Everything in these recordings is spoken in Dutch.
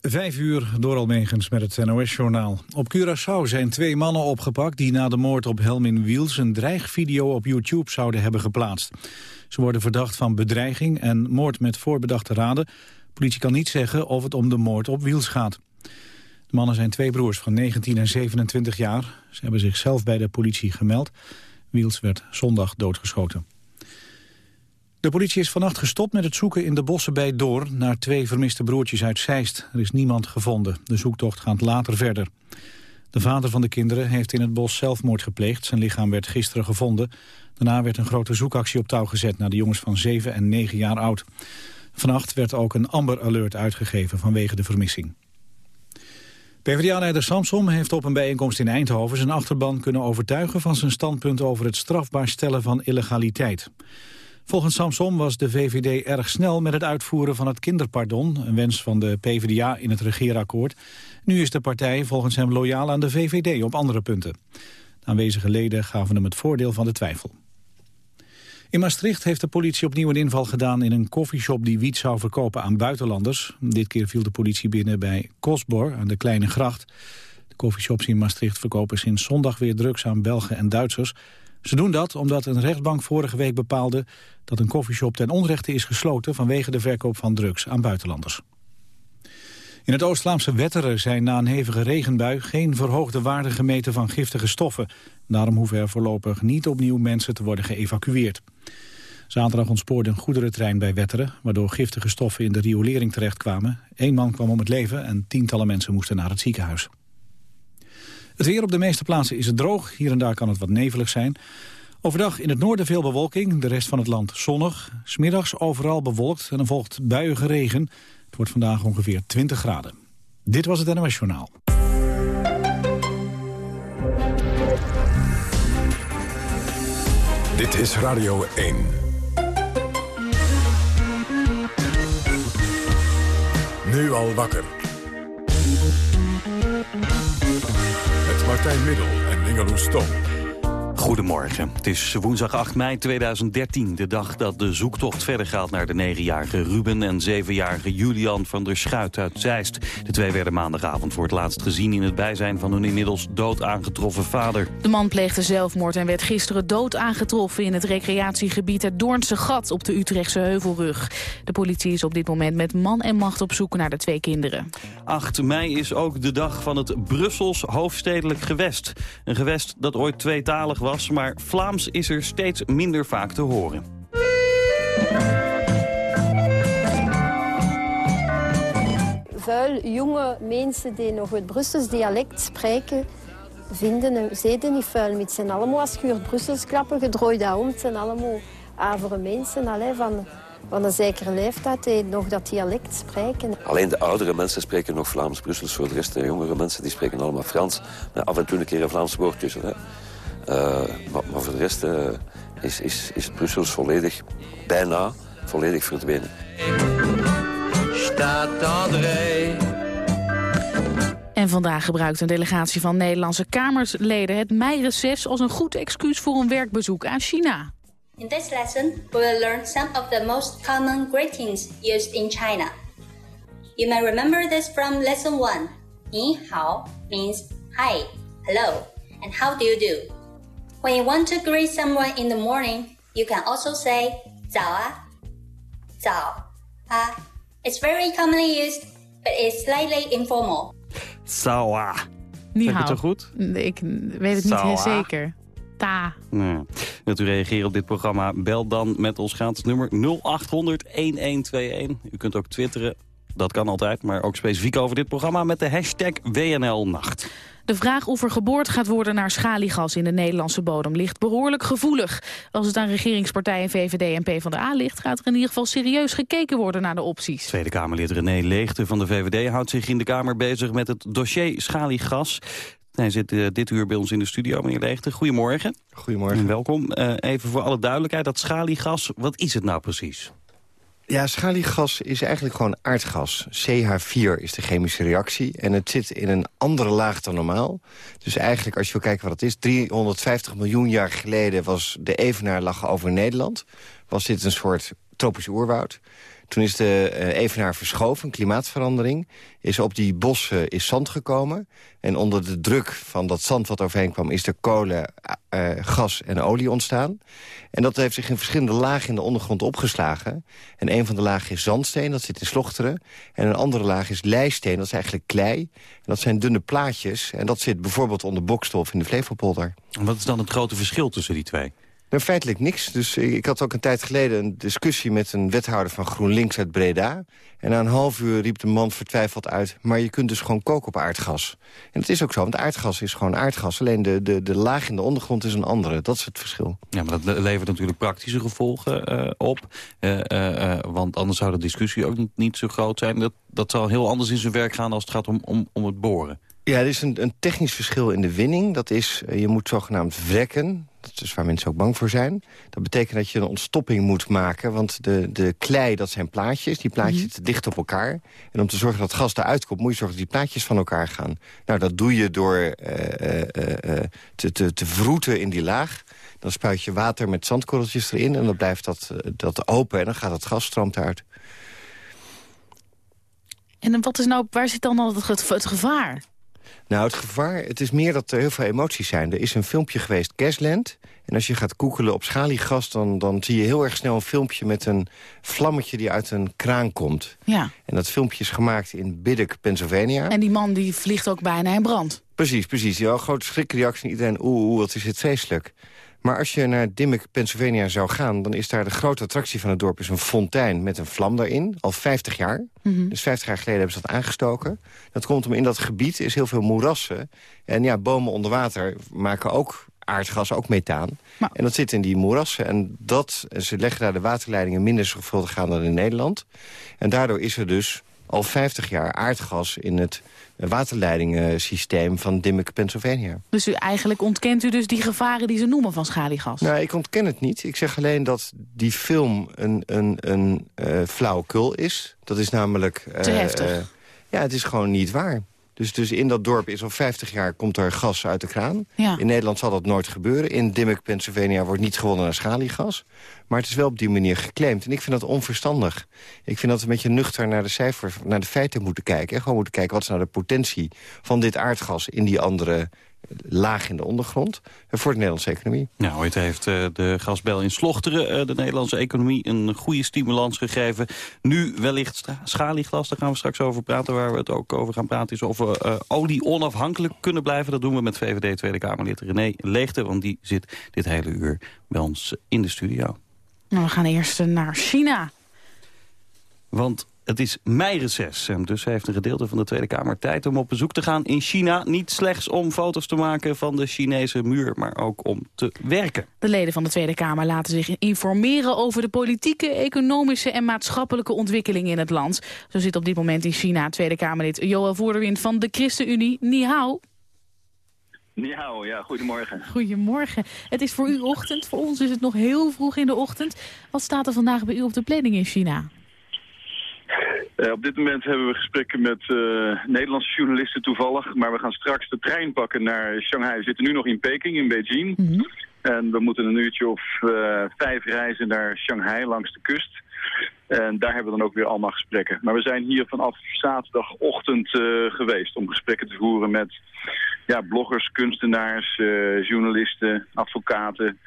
Vijf uur door Almegens met het NOS-journaal. Op Curaçao zijn twee mannen opgepakt die na de moord op Helmin Wiels... een dreigvideo op YouTube zouden hebben geplaatst. Ze worden verdacht van bedreiging en moord met voorbedachte raden. De politie kan niet zeggen of het om de moord op Wiels gaat. De mannen zijn twee broers van 19 en 27 jaar. Ze hebben zichzelf bij de politie gemeld. Wiels werd zondag doodgeschoten. De politie is vannacht gestopt met het zoeken in de bossen bij Door... naar twee vermiste broertjes uit Zeist. Er is niemand gevonden. De zoektocht gaat later verder. De vader van de kinderen heeft in het bos zelfmoord gepleegd. Zijn lichaam werd gisteren gevonden. Daarna werd een grote zoekactie op touw gezet... naar de jongens van 7 en 9 jaar oud. Vannacht werd ook een Amber Alert uitgegeven vanwege de vermissing. PvdA-leider Samsom heeft op een bijeenkomst in Eindhoven... zijn achterban kunnen overtuigen van zijn standpunt... over het strafbaar stellen van illegaliteit. Volgens Samsom was de VVD erg snel met het uitvoeren van het kinderpardon... een wens van de PvdA in het regeerakkoord. Nu is de partij volgens hem loyaal aan de VVD op andere punten. De aanwezige leden gaven hem het voordeel van de twijfel. In Maastricht heeft de politie opnieuw een inval gedaan in een koffieshop die wiet zou verkopen aan buitenlanders. Dit keer viel de politie binnen bij Kosbor aan de Kleine Gracht. De koffieshops in Maastricht verkopen sinds zondag weer drugs aan Belgen en Duitsers. Ze doen dat omdat een rechtbank vorige week bepaalde dat een koffieshop ten onrechte is gesloten vanwege de verkoop van drugs aan buitenlanders. In het Oost-Vlaamse Wetteren zijn na een hevige regenbui geen verhoogde waarden gemeten van giftige stoffen. Daarom hoeven er voorlopig niet opnieuw mensen te worden geëvacueerd. Zaterdag ontspoorde een goederentrein bij Wetteren, waardoor giftige stoffen in de riolering terechtkwamen. Eén man kwam om het leven en tientallen mensen moesten naar het ziekenhuis. Het weer op de meeste plaatsen is het droog. Hier en daar kan het wat nevelig zijn. Overdag in het noorden veel bewolking, de rest van het land zonnig. Smiddags overal bewolkt en dan volgt buiige regen. Het wordt vandaag ongeveer 20 graden. Dit was het NOS Journaal. Dit is Radio 1. Nu al wakker. Martijn Middel en Ingeloes Stom. Goedemorgen. Het is woensdag 8 mei 2013, de dag dat de zoektocht verder gaat naar de 9-jarige Ruben en 7-jarige Julian van der Schuit uit Zeist. De twee werden maandagavond voor het laatst gezien in het bijzijn van hun inmiddels dood aangetroffen vader. De man pleegde zelfmoord en werd gisteren dood aangetroffen in het recreatiegebied het Doornse Gat op de Utrechtse Heuvelrug. De politie is op dit moment met man en macht op zoek naar de twee kinderen. 8 mei is ook de dag van het Brussels hoofdstedelijk gewest. Een gewest dat ooit tweetalig was maar Vlaams is er steeds minder vaak te horen. Vuil jonge mensen die nog het Brussels dialect spreken, vinden zeden niet vuil. Het zijn allemaal schuurt Brussels klappen, gedrooide hond. Het zijn allemaal avere mensen allee, van, van een zekere leeftijd die nog dat dialect spreken. Alleen de oudere mensen spreken nog Vlaams-Brussels. Voor de rest, de jongere mensen die spreken allemaal Frans. Met af en toe een keer een Vlaams woord tussen. Hè. Uh, maar, maar, voor de rest uh, is, is, is Brussels volledig, bijna volledig verdwenen. Staat. En vandaag gebruikt een delegatie van Nederlandse Kamerleden het meireces als een goed excuus voor een werkbezoek aan China. In this lesson, we will learn some of the most common greetings used in China. You may remember this from lesson 1. Ni hao means hi, hello, and how do you do? When you want to greet someone in the morning, you can also say 早啊,早啊. It's very commonly used, but it's slightly informal. 早啊. Niet het zo goed? Ik weet het niet heel zeker. Ta. Nee. Wilt u reageren op dit programma? Bel dan met ons gratis nummer 0800 1121. U kunt ook twitteren, dat kan altijd, maar ook specifiek over dit programma met de hashtag WNLNacht. De vraag of er geboord gaat worden naar schaliegas in de Nederlandse bodem ligt behoorlijk gevoelig. Als het aan regeringspartijen VVD en PvdA ligt, gaat er in ieder geval serieus gekeken worden naar de opties. Tweede Kamerlid René Leegte van de VVD houdt zich in de Kamer bezig met het dossier schaliegas. Hij zit uh, dit uur bij ons in de studio, meneer Leegte. Goedemorgen. Goedemorgen. En welkom. Uh, even voor alle duidelijkheid, dat schaliegas, wat is het nou precies? Ja, schaliegas is eigenlijk gewoon aardgas. CH4 is de chemische reactie. En het zit in een andere laag dan normaal. Dus eigenlijk, als je wil kijken wat het is... 350 miljoen jaar geleden was de evenaar lag over Nederland. Was dit een soort tropisch oerwoud. Toen is de uh, evenaar verschoven, klimaatverandering. Is op die bossen is zand gekomen. En onder de druk van dat zand wat overheen kwam... is er kolen, uh, gas en olie ontstaan. En dat heeft zich in verschillende lagen in de ondergrond opgeslagen. En een van de lagen is zandsteen, dat zit in slochteren. En een andere laag is leisteen, dat is eigenlijk klei. En dat zijn dunne plaatjes. En dat zit bijvoorbeeld onder bokstof in de Flevopolder. En wat is dan het grote verschil tussen die twee? Nou, feitelijk niks. Dus ik had ook een tijd geleden een discussie met een wethouder van GroenLinks uit Breda. En na een half uur riep de man vertwijfeld uit... maar je kunt dus gewoon koken op aardgas. En dat is ook zo, want aardgas is gewoon aardgas. Alleen de, de, de laag in de ondergrond is een andere. Dat is het verschil. Ja, maar dat levert natuurlijk praktische gevolgen uh, op. Uh, uh, want anders zou de discussie ook niet, niet zo groot zijn. Dat, dat zal heel anders in zijn werk gaan als het gaat om, om, om het boren. Ja, er is een, een technisch verschil in de winning. Dat is, je moet zogenaamd wrekken. Dat is waar mensen ook bang voor zijn. Dat betekent dat je een ontstopping moet maken. Want de, de klei, dat zijn plaatjes. Die plaatjes mm zitten dicht op elkaar. En om te zorgen dat het gas eruit komt... moet je zorgen dat die plaatjes van elkaar gaan. Nou, dat doe je door uh, uh, uh, te, te, te vroeten in die laag. Dan spuit je water met zandkorreltjes erin... en dan blijft dat, dat open en dan gaat het gas stroomt uit. En wat is nou, waar zit dan al het gevaar? Nou, het gevaar, het is meer dat er heel veel emoties zijn. Er is een filmpje geweest, Gasland. En als je gaat googelen op schaliegas... Dan, dan zie je heel erg snel een filmpje met een vlammetje die uit een kraan komt. Ja. En dat filmpje is gemaakt in Biddock, Pennsylvania. En die man die vliegt ook bijna in brand. Precies, precies. Ja, grote schrikreactie. Iedereen, oeh, oeh, wat is het vreselijk. Maar als je naar Dimmock, Pennsylvania zou gaan... dan is daar de grote attractie van het dorp is een fontein met een vlam daarin. Al 50 jaar. Mhm. Dus 50 jaar geleden hebben ze dat aangestoken. Dat komt om in dat gebied is heel veel moerassen. En ja, bomen onder water maken ook aardgas, ook methaan. Maar- En dat zit in die moerassen. En dat, ze leggen daar de waterleidingen minder zorgvuldig aan dan in Nederland. En daardoor is er dus al 50 jaar aardgas in het waterleidingensysteem van Dimmock, Pennsylvania. Dus u, eigenlijk ontkent u dus die gevaren die ze noemen van schaliegas? Nou, ik ontken het niet. Ik zeg alleen dat die film een, een, een uh, flauwekul is. Dat is namelijk... Uh, Te heftig. Uh, ja, het is gewoon niet waar. Dus, dus in dat dorp is al 50 jaar komt er gas uit de kraan. Ja. In Nederland zal dat nooit gebeuren. In Dimmock, Pennsylvania wordt niet gewonnen naar schaliegas. Maar het is wel op die manier geclaimd. En ik vind dat onverstandig. Ik vind dat we een beetje nuchter naar de cijfers, naar de feiten moeten kijken. En gewoon moeten kijken wat is nou de potentie van dit aardgas in die andere laag in de ondergrond voor de Nederlandse economie. Nou, ooit heeft uh, de gasbel in Slochteren uh, de Nederlandse economie een goede stimulans gegeven. Nu wellicht schaliegas, daar gaan we straks over praten. Waar we het ook over gaan praten is of we uh, olie onafhankelijk kunnen blijven. Dat doen we met VVD Tweede Kamerlid René Leegte, want die zit dit hele uur bij ons in de studio. Nou, we gaan eerst naar China. Want het is meireces en dus heeft een gedeelte van de Tweede Kamer tijd om op bezoek te gaan in China. Niet slechts om foto's te maken van de Chinese muur, maar ook om te werken. De leden van de Tweede Kamer laten zich informeren over de politieke, economische en maatschappelijke ontwikkelingen in het land. Zo zit op dit moment in China Tweede Kamerlid Joël Voorderwind van de ChristenUnie. Ni hao. Ni hao, ja, goedemorgen. Goedemorgen. Het is voor u ochtend, voor ons is het nog heel vroeg in de ochtend. Wat staat er vandaag bij u op de planning in China? Uh, op dit moment hebben we gesprekken met uh, Nederlandse journalisten toevallig. Maar we gaan straks de trein pakken naar Shanghai. We zitten nu nog in Peking, in Beijing. Mm -hmm. En we moeten een uurtje of uh, vijf reizen naar Shanghai langs de kust. En daar hebben we dan ook weer allemaal gesprekken. Maar we zijn hier vanaf zaterdagochtend geweest om gesprekken te voeren met ja, bloggers, kunstenaars, journalisten, advocaten.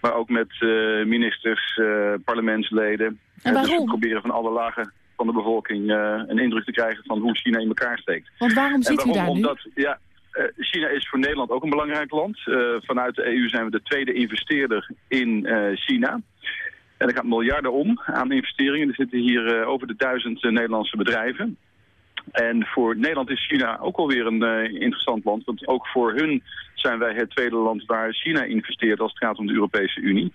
Maar ook met ministers, parlementsleden. En waarom? Dus we proberen van alle lagen van de bevolking uh, een indruk te krijgen van hoe China in elkaar steekt. Want waarom zit waarom? u daar nu? Omdat, ja, uh, China is voor Nederland ook een belangrijk land. Uh, vanuit de EU zijn we de tweede investeerder in China. En er gaat miljarden om aan investeringen. Er zitten hier over de duizend Nederlandse bedrijven. En voor Nederland is China ook alweer een interessant land. Want ook voor hun zijn wij het tweede land waar China investeert als het gaat om de Europese Unie.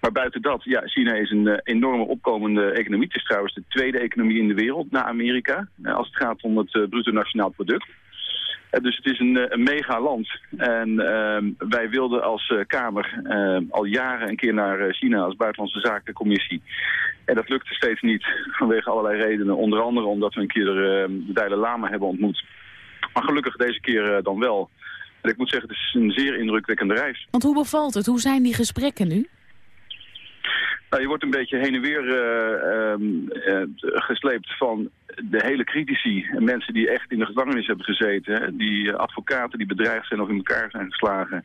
Maar buiten dat, ja, China is een uh, enorme opkomende economie. Het is trouwens de tweede economie in de wereld na Amerika, uh, als het gaat om het uh, bruto nationaal product. dus het is een, een mega land. En ehm, wij wilden als Kamer ehm, al jaren een keer naar China als Buitenlandse Zakencommissie. En dat lukte steeds niet vanwege allerlei redenen. Onder andere omdat we een keer de Dalai Lama hebben ontmoet. Maar gelukkig deze keer dan wel. En ik moet zeggen, het is een zeer indrukwekkende reis. Want hoe bevalt het? Hoe zijn die gesprekken nu? Nou, je wordt een beetje heen en weer uh, uh, gesleept van de hele critici. Mensen die echt in de gevangenis hebben gezeten. Hè? Die advocaten die bedreigd zijn of in elkaar zijn geslagen.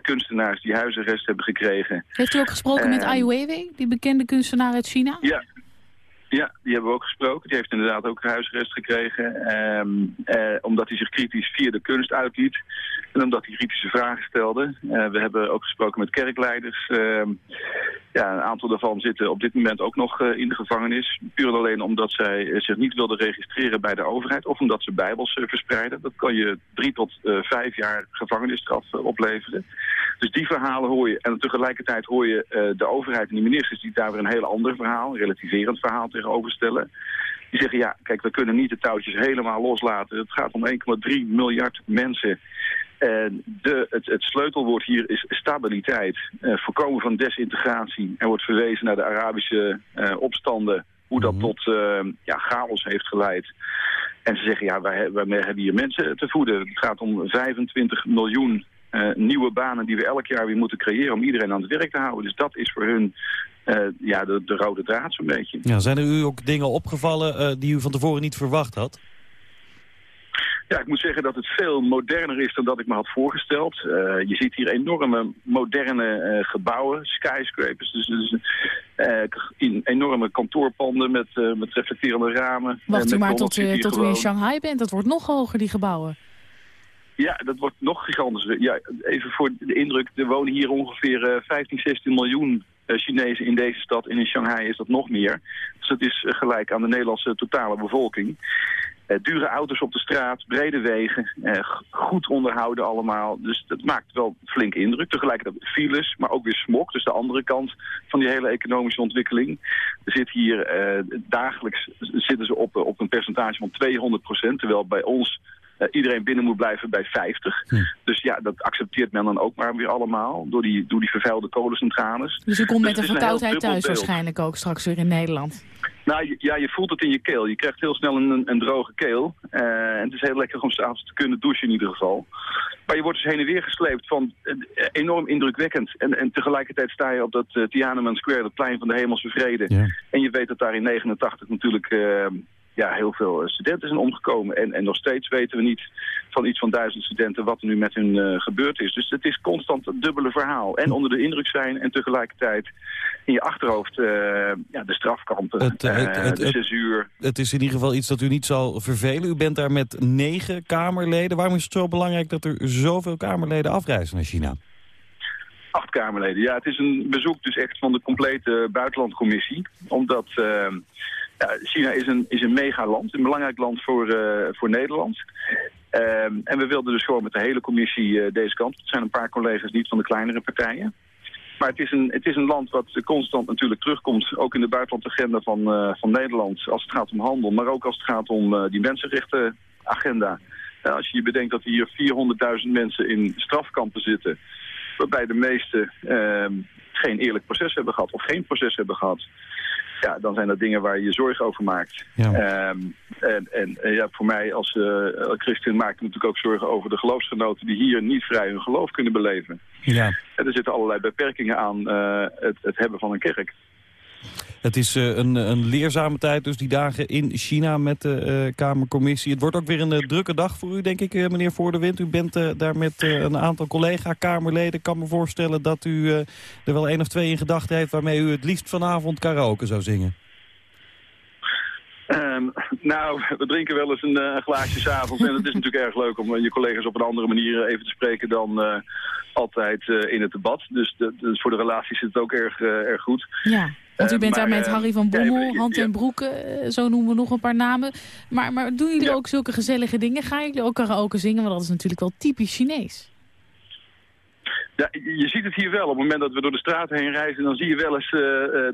kunstenaars die huisarrest hebben gekregen. Heeft u ook gesproken met Ai Weiwei, die bekende kunstenaar uit China? Ja, ja, die hebben we ook gesproken. Die heeft inderdaad ook huisarrest gekregen. Ehm, eh, omdat hij zich kritisch via de kunst uitliet. En omdat hij kritische vragen stelde. Uh, we hebben ook gesproken met kerkleiders. Ehm, ja, een aantal daarvan zitten op dit moment ook nog uh, in de gevangenis. Puur en alleen omdat zij zich niet wilden registreren bij de overheid. Of omdat ze bijbels verspreiden. Dat kan je drie tot vijf jaar gevangenisstraf opleveren. Dus die verhalen hoor je. En tegelijkertijd hoor je de overheid en de ministers die daar weer een heel ander verhaal, een relativerend verhaal stellen. Die zeggen, ja, kijk, we kunnen niet de touwtjes helemaal loslaten. Het gaat om 1,3 miljard mensen. En de, het, het, sleutelwoord hier is stabiliteit. Uh, voorkomen van desintegratie. Er wordt verwezen naar de Arabische uh, opstanden. Hoe dat mm -hmm. tot uh, ja, chaos heeft geleid. En ze zeggen, ja, wij, wij hebben hier mensen te voeden. Het gaat om 25 miljoen nieuwe banen die we elk jaar weer moeten creëren om iedereen aan het werk te houden. Dus dat is voor hun ja, de, de, rode draad zo'n beetje. Ja, zijn er u ook dingen opgevallen uh, die u van tevoren niet verwacht had? Ja, ik moet zeggen dat het veel moderner is dan dat ik me had voorgesteld. Uh, je ziet hier enorme moderne uh, gebouwen, skyscrapers. Dus, dus uh, enorme kantoorpanden met, met reflecterende ramen. Wacht u maar tot, tot u in Shanghai bent. Dat wordt nog hoger, die gebouwen. Ja, dat wordt nog gigantischer. Ja, even voor de indruk, er wonen hier ongeveer 15, 16 miljoen Chinezen in deze stad. En in Shanghai is dat nog meer. Dus dat is gelijk aan de Nederlandse totale bevolking. Uh, dure auto's op de straat, brede wegen, goed onderhouden allemaal. Dus dat maakt wel flink indruk. Tegelijkertijd files, maar ook weer smog. Dus de andere kant van die hele economische ontwikkeling. Er zit hier dagelijks zitten ze op, op een percentage van 200% Terwijl bij ons iedereen binnen moet blijven bij 50. Hm. Dus ja, dat accepteert men dan ook maar weer allemaal door die, door die vervuilde kolencentrales. Dus u komt dus met een verkoudheid thuis waarschijnlijk ook straks weer in Nederland. Nou ja, je voelt het in je keel. Je krijgt heel snel een, een droge keel. Uh, en het is heel lekker om s'avonds te kunnen douchen in ieder geval. Maar je wordt dus heen en weer gesleept van uh, enorm indrukwekkend. En, en tegelijkertijd sta je op dat uh, Tiananmen Square, dat plein van de hemelse vrede. Ja. En je weet dat daar in 89 natuurlijk ja, heel veel studenten zijn omgekomen. En, en nog steeds weten we niet van iets van duizend studenten wat er nu met hun uh, gebeurd is. Dus het is constant een dubbele verhaal. En onder de indruk zijn en tegelijkertijd in je achterhoofd uh, ja, de strafkampen, het, het, het, de censuur. Het is in ieder geval iets dat u niet zal vervelen. U bent daar met negen Kamerleden. Waarom is het zo belangrijk dat er zoveel Kamerleden afreizen naar China? Acht Kamerleden. Ja, het is een bezoek dus echt van de complete buitenlandcommissie. Omdat ja, China is een, is een megaland, een belangrijk land voor, uh, voor Nederland. Um, en we wilden dus gewoon met de hele commissie uh, deze kant. Het zijn een paar collega's niet van de kleinere partijen. Maar het is, een, het is een land wat constant natuurlijk terugkomt, ook in de buitenlandagenda van, uh, van Nederland, als het gaat om handel, maar ook als het gaat om die mensenrechtenagenda. Uh, als je je bedenkt dat hier 400.000 mensen in strafkampen zitten, waarbij de meesten ehm, geen eerlijk proces hebben gehad of geen proces hebben gehad ja, dan zijn dat dingen waar je je zorgen over maakt. Ja. Um, en, ja, voor mij als uh, christen maak ik natuurlijk ook zorgen over de geloofsgenoten die hier niet vrij hun geloof kunnen beleven. Ja. En er zitten allerlei beperkingen aan uh, het, het hebben van een kerk. Het is uh, een, een leerzame tijd, dus die dagen in China met de uh, Kamercommissie. Het wordt ook weer een uh, drukke dag voor u, denk ik, meneer Voor de Wind. U bent daar met een aantal collega-Kamerleden. Ik kan me voorstellen dat u er wel één of twee in gedachten heeft... waarmee u het liefst vanavond karaoke zou zingen. Um, nou, we drinken wel eens een uh, glaasje s'avonds. En het is natuurlijk erg leuk om uh, je collega's op een andere manier even te spreken dan uh, altijd in het debat. Dus, de, dus, voor de relaties zit het ook erg, erg goed. Ja, want u bent daar met Harry van Bommel, Hand en Broeken, zo noemen we nog een paar namen. Maar, maar doen jullie ook zulke gezellige dingen? Gaan jullie ook karaoke zingen? Want dat is natuurlijk wel typisch Chinees. Ja, je ziet het hier wel. Op het moment dat we door de straat heen reizen, dan zie je wel eens uh,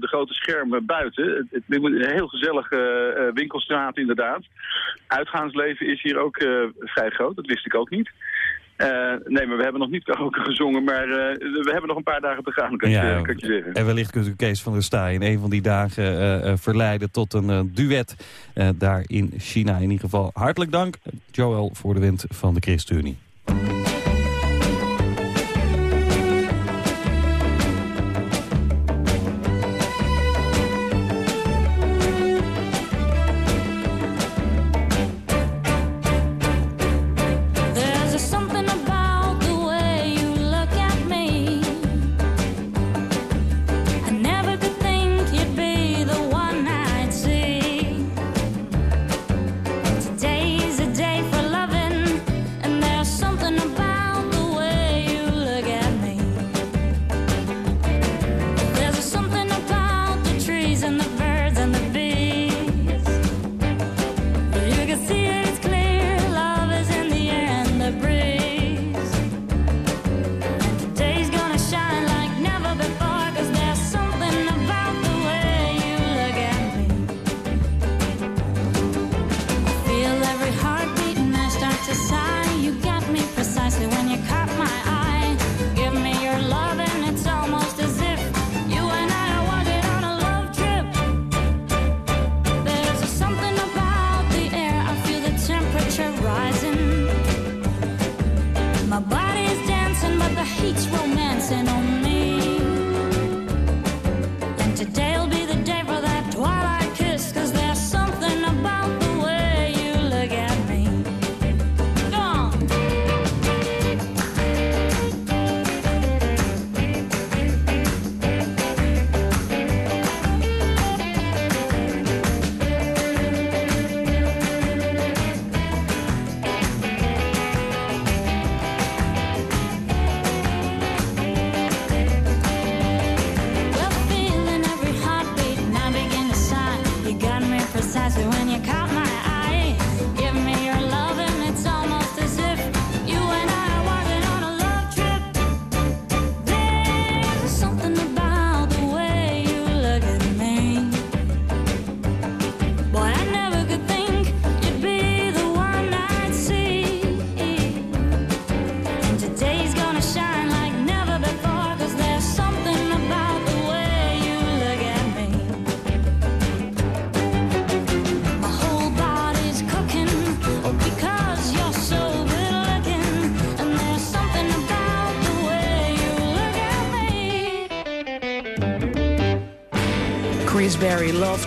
de grote schermen buiten. Het, het, het een heel gezellige uh, winkelstraat inderdaad. Uitgaansleven is hier ook uh, vrij groot, dat wist ik ook niet. Nee, maar we hebben nog niet karaoke gezongen, maar we hebben nog een paar dagen te gaan, kan, ja, je, kan je zeggen. En wellicht kunt u Kees van der Staaij in een van die dagen verleiden tot een duet daar in China. In ieder geval hartelijk dank, Joel voor de wind van de ChristenUnie.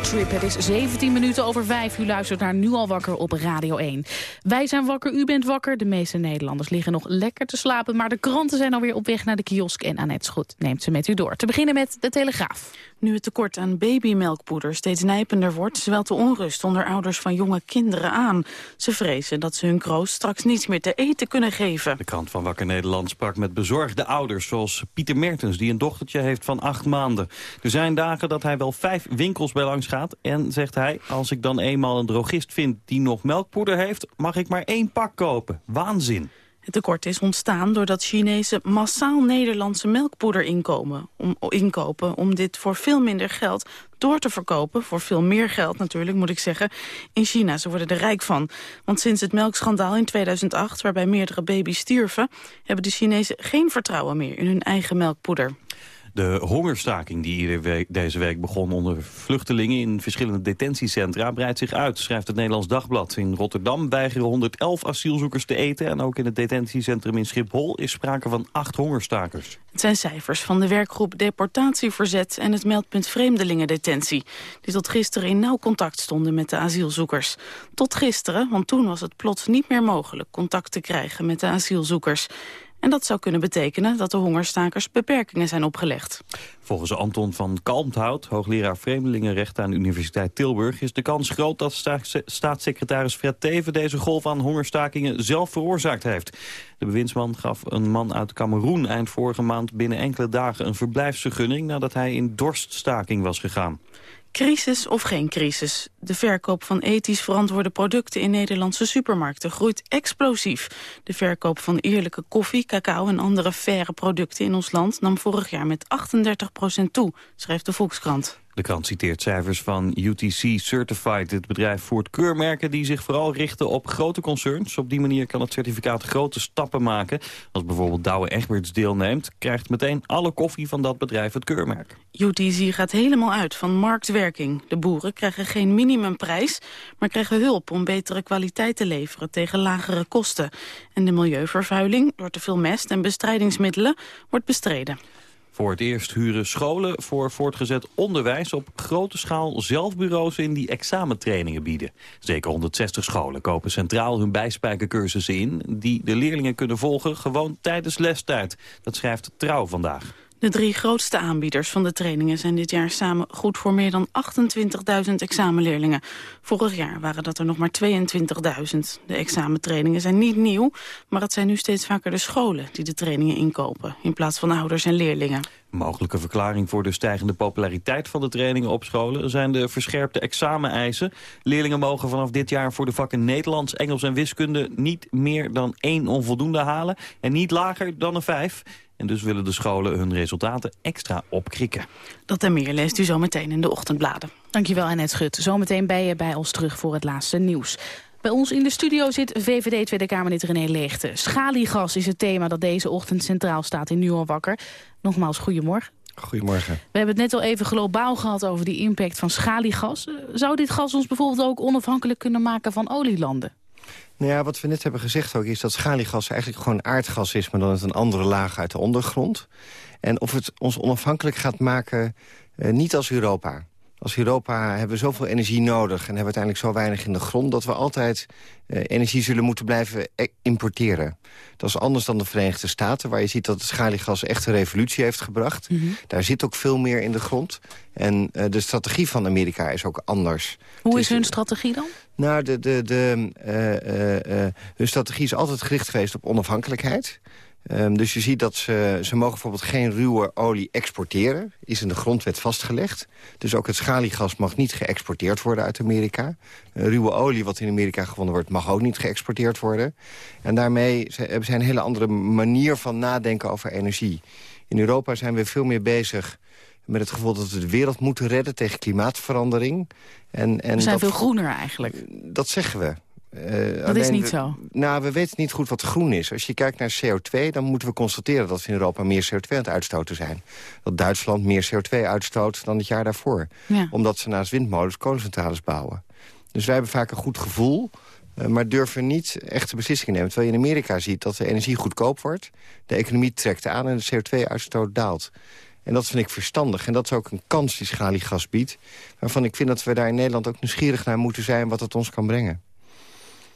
Het is 17 minuten over 5. U luistert naar Nu al wakker op Radio 1. Wij zijn wakker, u bent wakker. De meeste Nederlanders liggen nog lekker te slapen... maar de kranten zijn alweer op weg naar de kiosk... en Annette Schut neemt ze met u door. Te beginnen met de Telegraaf. Nu het tekort aan babymelkpoeder steeds nijpender wordt... zwelt de onrust onder ouders van jonge kinderen aan. Ze vrezen dat ze hun kroost straks niets meer te eten kunnen geven. De krant van Wakker Nederland sprak met bezorgde ouders... zoals Pieter Mertens, die een dochtertje heeft van acht maanden. Er zijn dagen dat hij wel vijf winkels bij langs gaat... en, zegt hij, als ik dan eenmaal een drogist vind die nog melkpoeder heeft... mag ik maar één pak kopen. Waanzin. Het tekort is ontstaan doordat Chinezen massaal Nederlandse melkpoeder inkomen, om, inkopen... om dit voor veel minder geld door te verkopen, voor veel meer geld natuurlijk, moet ik zeggen, in China. Ze worden er rijk van. Want sinds het melkschandaal in 2008, waarbij meerdere baby's stierven... hebben de Chinezen geen vertrouwen meer in hun eigen melkpoeder. De hongerstaking die week, deze week begon onder vluchtelingen in verschillende detentiecentra breidt zich uit, schrijft het Nederlands Dagblad. In Rotterdam weigeren 111 asielzoekers te eten en ook in het detentiecentrum in Schiphol is sprake van acht hongerstakers. Het zijn cijfers van de werkgroep Deportatieverzet en het meldpunt Vreemdelingendetentie, die tot gisteren in nauw contact stonden met de asielzoekers. Tot gisteren, want toen was het plots niet meer mogelijk contact te krijgen met de asielzoekers. En dat zou kunnen betekenen dat de hongerstakers beperkingen zijn opgelegd. Volgens Anton van Kalmthout, hoogleraar Vreemdelingenrecht aan de Universiteit Tilburg... is de kans groot dat staatssecretaris Fred Teven deze golf aan hongerstakingen zelf veroorzaakt heeft. De bewindsman gaf een man uit Cameroen eind vorige maand binnen enkele dagen een verblijfsvergunning... nadat hij in dorststaking was gegaan. Crisis of geen crisis. De verkoop van ethisch verantwoorde producten in Nederlandse supermarkten groeit explosief. De verkoop van eerlijke koffie, cacao en andere faire producten in ons land nam vorig jaar met 38% toe, schrijft de Volkskrant. De krant citeert cijfers van UTC Certified. Het bedrijf voert keurmerken die zich vooral richten op grote concerns. Op die manier kan het certificaat grote stappen maken. Als bijvoorbeeld Douwe Egberts deelneemt... krijgt meteen alle koffie van dat bedrijf het keurmerk. UTC gaat helemaal uit van marktwerking. De boeren krijgen geen minimumprijs, maar krijgen hulp om betere kwaliteit te leveren tegen lagere kosten. En de milieuvervuiling door te veel mest en bestrijdingsmiddelen wordt bestreden. Voor het eerst huren scholen voor voortgezet onderwijs op grote schaal zelfbureaus in die examentrainingen bieden. Zeker 160 scholen kopen centraal hun bijspijkercursussen in die de leerlingen kunnen volgen gewoon tijdens lestijd. Dat schrijft Trouw vandaag. De drie grootste aanbieders van de trainingen zijn dit jaar samen goed voor meer dan 28.000 examenleerlingen. Vorig jaar waren dat er nog maar 22.000. De examentrainingen zijn niet nieuw, maar het zijn nu steeds vaker de scholen die de trainingen inkopen, in plaats van ouders en leerlingen. Mogelijke verklaring voor de stijgende populariteit van de trainingen op scholen zijn de verscherpte exameneisen. Leerlingen mogen vanaf dit jaar voor de vakken Nederlands, Engels en wiskunde niet meer dan één onvoldoende halen en niet lager dan een vijf. En dus willen de scholen hun resultaten extra opkrikken. Dat en meer leest u zometeen in de ochtendbladen. Dankjewel Annette Schut. Zometeen ben je bij ons terug voor het laatste nieuws. Bij ons in de studio zit VVD Tweede Kamerlid René Leegte. Schaliegas is het thema dat deze ochtend centraal staat in Nu al wakker. Nogmaals, goedemorgen. Goedemorgen. We hebben het net al even globaal gehad over die impact van schaliegas. Zou dit gas ons bijvoorbeeld ook onafhankelijk kunnen maken van olielanden? Nou ja, wat we net hebben gezegd ook is dat schaliegas eigenlijk gewoon aardgas is... maar dan het een andere laag uit de ondergrond. En of het ons onafhankelijk gaat maken, eh, niet als Europa. Als Europa hebben we zoveel energie nodig en hebben we uiteindelijk zo weinig in de grond... dat we altijd eh, energie zullen moeten blijven e- importeren. Dat is anders dan de Verenigde Staten, waar je ziet dat het schaliegas echt een revolutie heeft gebracht. Mhm. Daar zit ook veel meer in de grond. En uh, de strategie van Amerika is ook anders. Hoe is hun strategie dan? Nou, de, de, de, uh, hun strategie is altijd gericht geweest op onafhankelijkheid. Um, dus je ziet dat ze, ze mogen bijvoorbeeld geen ruwe olie exporteren. Is in de grondwet vastgelegd. Dus ook het schaliegas mag niet geëxporteerd worden uit Amerika. ruwe olie wat in Amerika gewonnen wordt mag ook niet geëxporteerd worden. En daarmee ze een hele andere manier van nadenken over energie. In Europa zijn we veel meer bezig met het gevoel dat we de wereld moeten redden tegen klimaatverandering. En, en we zijn veel groener eigenlijk. Dat zeggen we. Uh, dat is niet zo. Nou, we weten niet goed wat groen is. Als je kijkt naar CO2, dan moeten we constateren dat we in Europa meer CO2 aan het uitstoten zijn. Dat Duitsland meer CO2 uitstoot dan het jaar daarvoor. Omdat ze naast windmolens kolencentrales bouwen. Dus wij hebben vaak een goed gevoel, uh, maar durven niet echte beslissingen nemen. Terwijl je in Amerika ziet dat de energie goedkoop wordt. De economie trekt aan en de CO2-uitstoot daalt. En dat vind ik verstandig. En dat is ook een kans die schaliegas biedt. Waarvan ik vind dat we daar in Nederland ook nieuwsgierig naar moeten zijn... wat het ons kan brengen.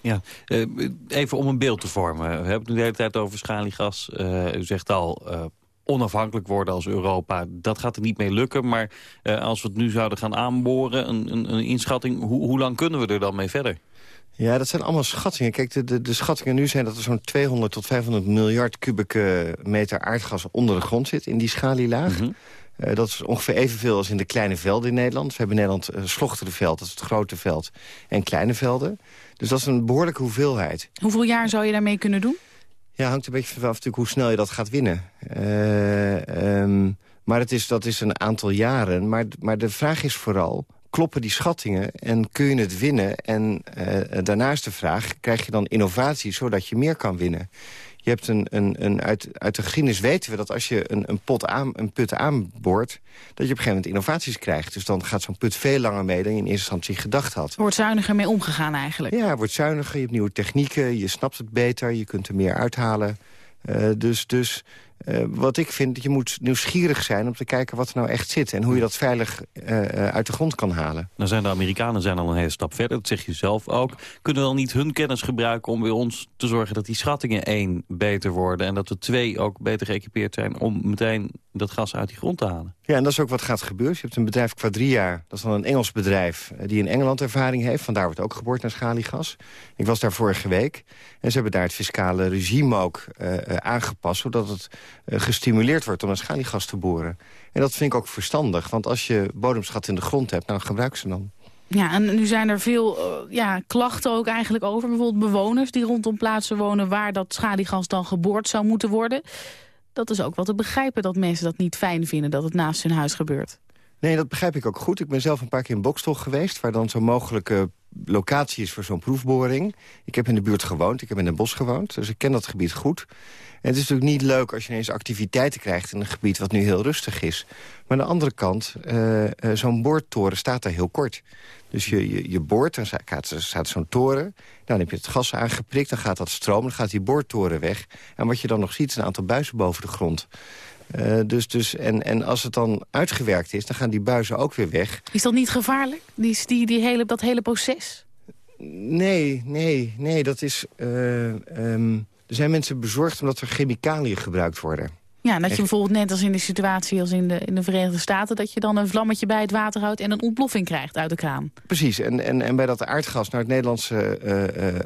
Ja, eh, even om een beeld te vormen. We hebben het nu de hele tijd over schaliegas. Uh, u zegt al, uh, onafhankelijk worden als Europa. Dat gaat er niet mee lukken. Maar als we het nu zouden gaan aanboren, een, een, een inschatting... Hoe lang kunnen we er dan mee verder? Ja, dat zijn allemaal schattingen. Kijk, de, de, de schattingen nu zijn dat er zo'n 200 tot 500 miljard kubieke meter aardgas onder de grond zit in die schalielaag. Mm dat is ongeveer evenveel als in de kleine velden in Nederland. We hebben in Nederland uh, Slochterveld, dat is het grote veld, en kleine velden. Dus dat is een behoorlijke hoeveelheid. Hoeveel jaar zou je daarmee kunnen doen? Ja, hangt een beetje vanaf natuurlijk hoe snel je dat gaat winnen. Uh, um, maar het is, dat is een aantal jaren. Maar, maar de vraag is vooral, kloppen die schattingen en kun je het winnen? En uh, daarnaast de vraag, krijg je dan innovatie zodat je meer kan winnen? Je hebt een, een, een, uit, uit de geschiedenis weten we dat als je een, een, pot aan, een put aanboort... dat je op een gegeven moment innovaties krijgt. Dus dan gaat zo'n put veel langer mee dan je in eerste instantie gedacht had. Wordt zuiniger mee omgegaan eigenlijk? Ja, wordt zuiniger, je hebt nieuwe technieken, je snapt het beter... je kunt er meer uithalen. Uh, dus, dus uh, wat ik vind, je moet nieuwsgierig zijn om te kijken wat er nou echt zit... en hoe je dat veilig uh, uit de grond kan halen. Dan zijn de Amerikanen zijn al een hele stap verder, dat zeg je zelf ook. Kunnen we dan niet hun kennis gebruiken om bij ons te zorgen... dat die schattingen één beter worden... en dat we twee ook beter geëquipeerd zijn om meteen dat gas uit die grond te halen? Ja, en dat is ook wat gaat gebeuren. Je hebt een bedrijf Quadria, dat is dan een Engels bedrijf... die in Engeland ervaring heeft. Vandaar wordt ook geboord naar schaliegas. Ik was daar vorige week. En ze hebben daar het fiscale regime ook uh, aangepast... zodat het uh, gestimuleerd wordt om een schaliegas te boren. En dat vind ik ook verstandig. Want als je bodemschat in de grond hebt, dan gebruik ze dan. Ja, en nu zijn er veel uh, ja, klachten ook eigenlijk over. Bijvoorbeeld bewoners die rondom plaatsen wonen... waar dat schaliegas dan geboord zou moeten worden dat is ook wel te begrijpen dat mensen dat niet fijn vinden... dat het naast hun huis gebeurt. Nee, dat begrijp ik ook goed. Ik ben zelf een paar keer in Bokstel geweest... waar dan zo'n mogelijke locatie is voor zo'n proefboring. Ik heb in de buurt gewoond, ik heb in een bos gewoond. Dus ik ken dat gebied goed. En het is natuurlijk niet leuk als je ineens activiteiten krijgt... in een gebied wat nu heel rustig is. Maar aan de andere kant, uh, uh, zo'n boortoren staat daar heel kort. Dus je, je, je boort, dan staat, staat zo'n toren. Dan heb je het gas aangeprikt, dan gaat dat stromen, dan gaat die boortoren weg. En wat je dan nog ziet, is een aantal buizen boven de grond. Uh, dus, dus, en, en als het dan uitgewerkt is, dan gaan die buizen ook weer weg. Is dat niet gevaarlijk, die, die, die hele, dat hele proces? Nee, nee, nee, dat is... Uh, um, er zijn mensen bezorgd omdat er chemicaliën gebruikt worden. Ja, dat je bijvoorbeeld net als in de situatie als in de, in de Verenigde Staten... dat je dan een vlammetje bij het water houdt en een ontploffing krijgt uit de kraan. Precies, en, en, en bij dat aardgas naar het Nederlandse uh, uh,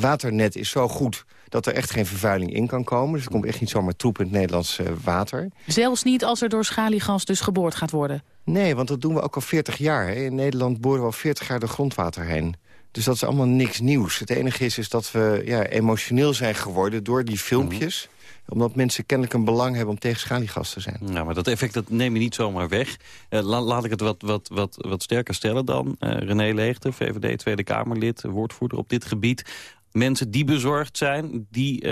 waternet is zo goed... dat er echt geen vervuiling in kan komen. Dus er komt echt niet zomaar troep in het Nederlandse water. Zelfs niet als er door schaliegas dus geboord gaat worden? Nee, want dat doen we ook al 40 jaar. Hè. In Nederland boren we al 40 jaar de grondwater heen. Dus dat is allemaal niks nieuws. Het enige is, is dat we ja, emotioneel zijn geworden door die filmpjes... Mm omdat mensen kennelijk een belang hebben om tegen schaliegas te zijn. Nou, maar dat effect dat neem je niet zomaar weg. Uh, laat ik het wat, wat, wat, wat sterker stellen dan. Uh, René Leegte, VVD Tweede Kamerlid, woordvoerder op dit gebied. Mensen die bezorgd zijn, die uh,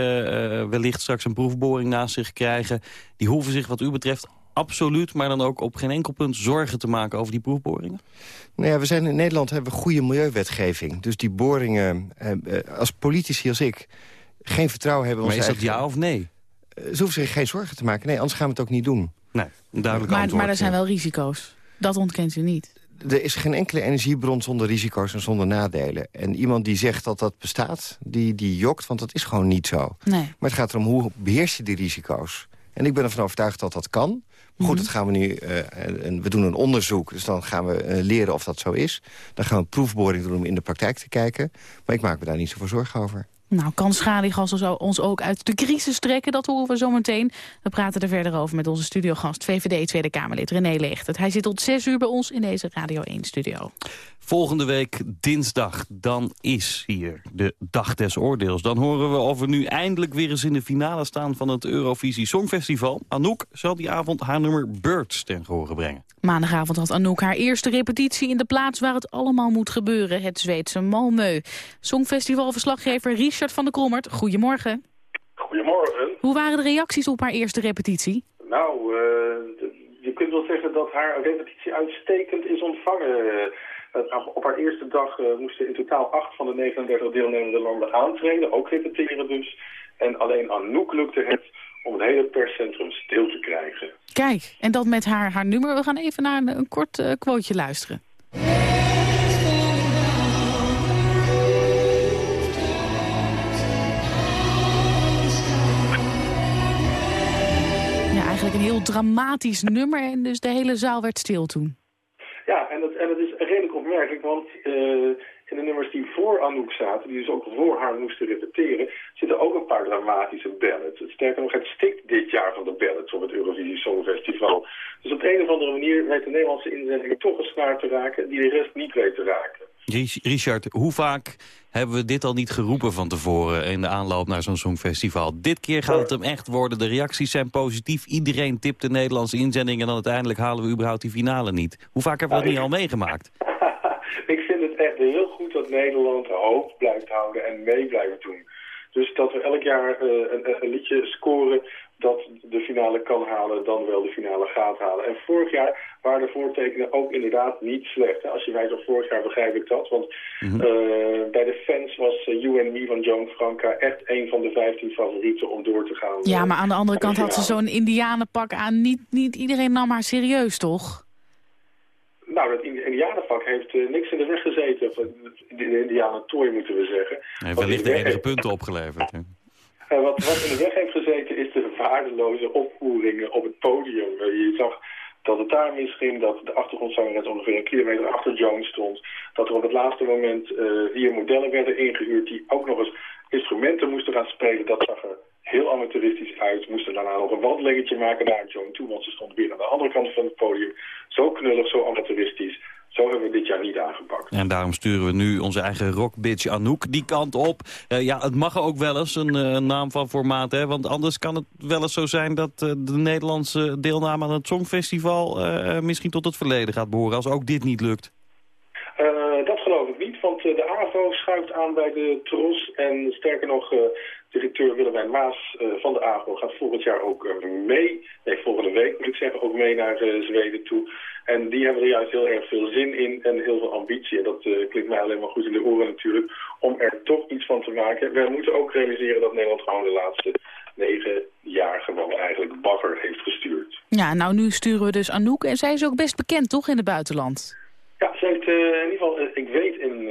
wellicht straks een proefboring naast zich krijgen... die hoeven zich wat u betreft absoluut, maar dan ook op geen enkel punt zorgen te maken over die proefboringen? Nou ja, we zijn in Nederland hebben we goede milieuwetgeving. Dus die boringen, als politici als ik, geen vertrouwen hebben... Maar is dat ja of nee? Ze hoeven zich geen zorgen te maken. Nee, anders gaan we het ook niet doen. Nee, duidelijk maar, Maar er zijn wel risico's. Dat ontkent u niet. Er is geen enkele energiebron zonder risico's en zonder nadelen. En iemand die zegt dat dat bestaat, die, die jokt, want dat is gewoon niet zo. Nee. Maar het gaat erom hoe beheers je die risico's. En ik ben ervan overtuigd dat dat kan. Maar goed, mhm. dat gaan we nu. Uh, en we doen een onderzoek, dus dan gaan we uh, leren of dat zo is. Dan gaan we een proefboring doen om in de praktijk te kijken. Maar ik maak me daar niet zoveel zorgen over. Nou, kan schaliegas ons ook uit de crisis trekken? Dat horen we zo meteen. We praten er verder over met onze studiogast, VVD Tweede Kamerlid René Leegtert. Hij zit tot zes uur bij ons in deze Radio 1-studio. Volgende week dinsdag, dan is hier de Dag des Oordeels. Dan horen we of we nu eindelijk weer eens in de finale staan van het Eurovisie Songfestival. Anouk zal die avond haar nummer Birds ten gehore brengen. Maandagavond had Anouk haar eerste repetitie in de plaats waar het allemaal moet gebeuren. Het Zweedse Malmö. Songfestivalverslaggever Richard van der Krommert, goedemorgen. Goedemorgen. Hoe waren de reacties op haar eerste repetitie? Nou, uh, je kunt wel zeggen dat haar repetitie uitstekend is ontvangen. Uh, op haar eerste dag uh, moesten in totaal acht van de 39 deelnemende landen aantreden, ook repeteren dus. En alleen Anouk lukte het om het hele perscentrum stil te krijgen. Kijk, en dat met haar, haar nummer. We gaan even naar een, een kort uh, quoteje luisteren. Ja, eigenlijk een heel dramatisch nummer en dus de hele zaal werd stil toen. Ja, en dat, en redelijk opmerkelijk, want uh, in de nummers die voor Anouk zaten, die dus ook voor haar moesten repeteren, zitten ook een paar dramatische ballads. Sterker nog, het stikt dit jaar van de ballads op het Eurovisie Songfestival. Dus op een of andere manier weet de Nederlandse inzending toch een snaar te raken die de rest niet weet te raken. Richard, hoe vaak hebben we dit al niet geroepen van tevoren in de aanloop naar zo'n songfestival? Dit keer gaat het hem echt worden. De reacties zijn positief. Iedereen tipt de Nederlandse inzending en dan uiteindelijk halen we überhaupt die finale niet. Hoe vaak hebben we dat niet al meegemaakt? Ik vind het echt heel goed dat Nederland hoop blijft houden en mee blijft doen. Dus dat we elk jaar uh, een, een, liedje scoren dat de finale kan halen, dan wel de finale gaat halen. En vorig jaar waren de voortekenen ook inderdaad niet slecht. Als je wijst op vorig jaar begrijp ik dat. Want mm -hmm. uh, bij de fans was uh, You and Me van Joan Franca echt een van de 15 favorieten om door te gaan. Ja, maar aan de andere kant had ze zo'n indianenpak aan. Niet, niet iedereen nam haar serieus, toch? Nou, dat indianenvak heeft uh, niks in de weg gezeten. Of de indianentooi moeten we zeggen. Hij heeft wellicht de enige punten opgeleverd. Hè? Uh, wat, wat in de weg heeft gezeten is de waardeloze opvoeringen op het podium. Uh, je zag dat het daar misging, dat de achtergrondzangeres ongeveer een kilometer achter Jones stond. Dat er op het laatste moment vier modellen werden ingehuurd die ook nog eens instrumenten moesten gaan spelen. Dat zag er heel amateuristisch uit. Moesten daarna nog een wandelingetje maken naar Joan toe, want ze stond weer aan de andere kant van het podium. Zo knullig, zo amateuristisch. Zo hebben we dit jaar niet aangepakt. En daarom sturen we nu onze eigen rockbitch Anouk die kant op. Uh, ja, het mag ook wel eens een uh, naam van formaat, hè? Want anders kan het wel eens zo zijn dat uh, de Nederlandse deelname aan het Songfestival... misschien tot het verleden gaat behoren, als ook dit niet lukt. dat geloof ik niet, want de AVO schuift aan bij de Tros. En sterker nog, directeur Willemijn Maas uh, van de AVO gaat volgend jaar ook uh, mee, nee volgende week moet ik zeggen, ook mee naar uh, Zweden toe. En die hebben er juist heel erg veel zin in en heel veel ambitie. En dat klinkt mij alleen maar goed in de oren natuurlijk, om er toch iets van te maken. We moeten ook realiseren dat Nederland gewoon de laatste negen jaar gewoon eigenlijk bagger heeft gestuurd. Ja, nou nu sturen we dus Anouk en zij is ook best bekend toch in het buitenland? Ja, ze heeft in ieder geval, ik weet, in,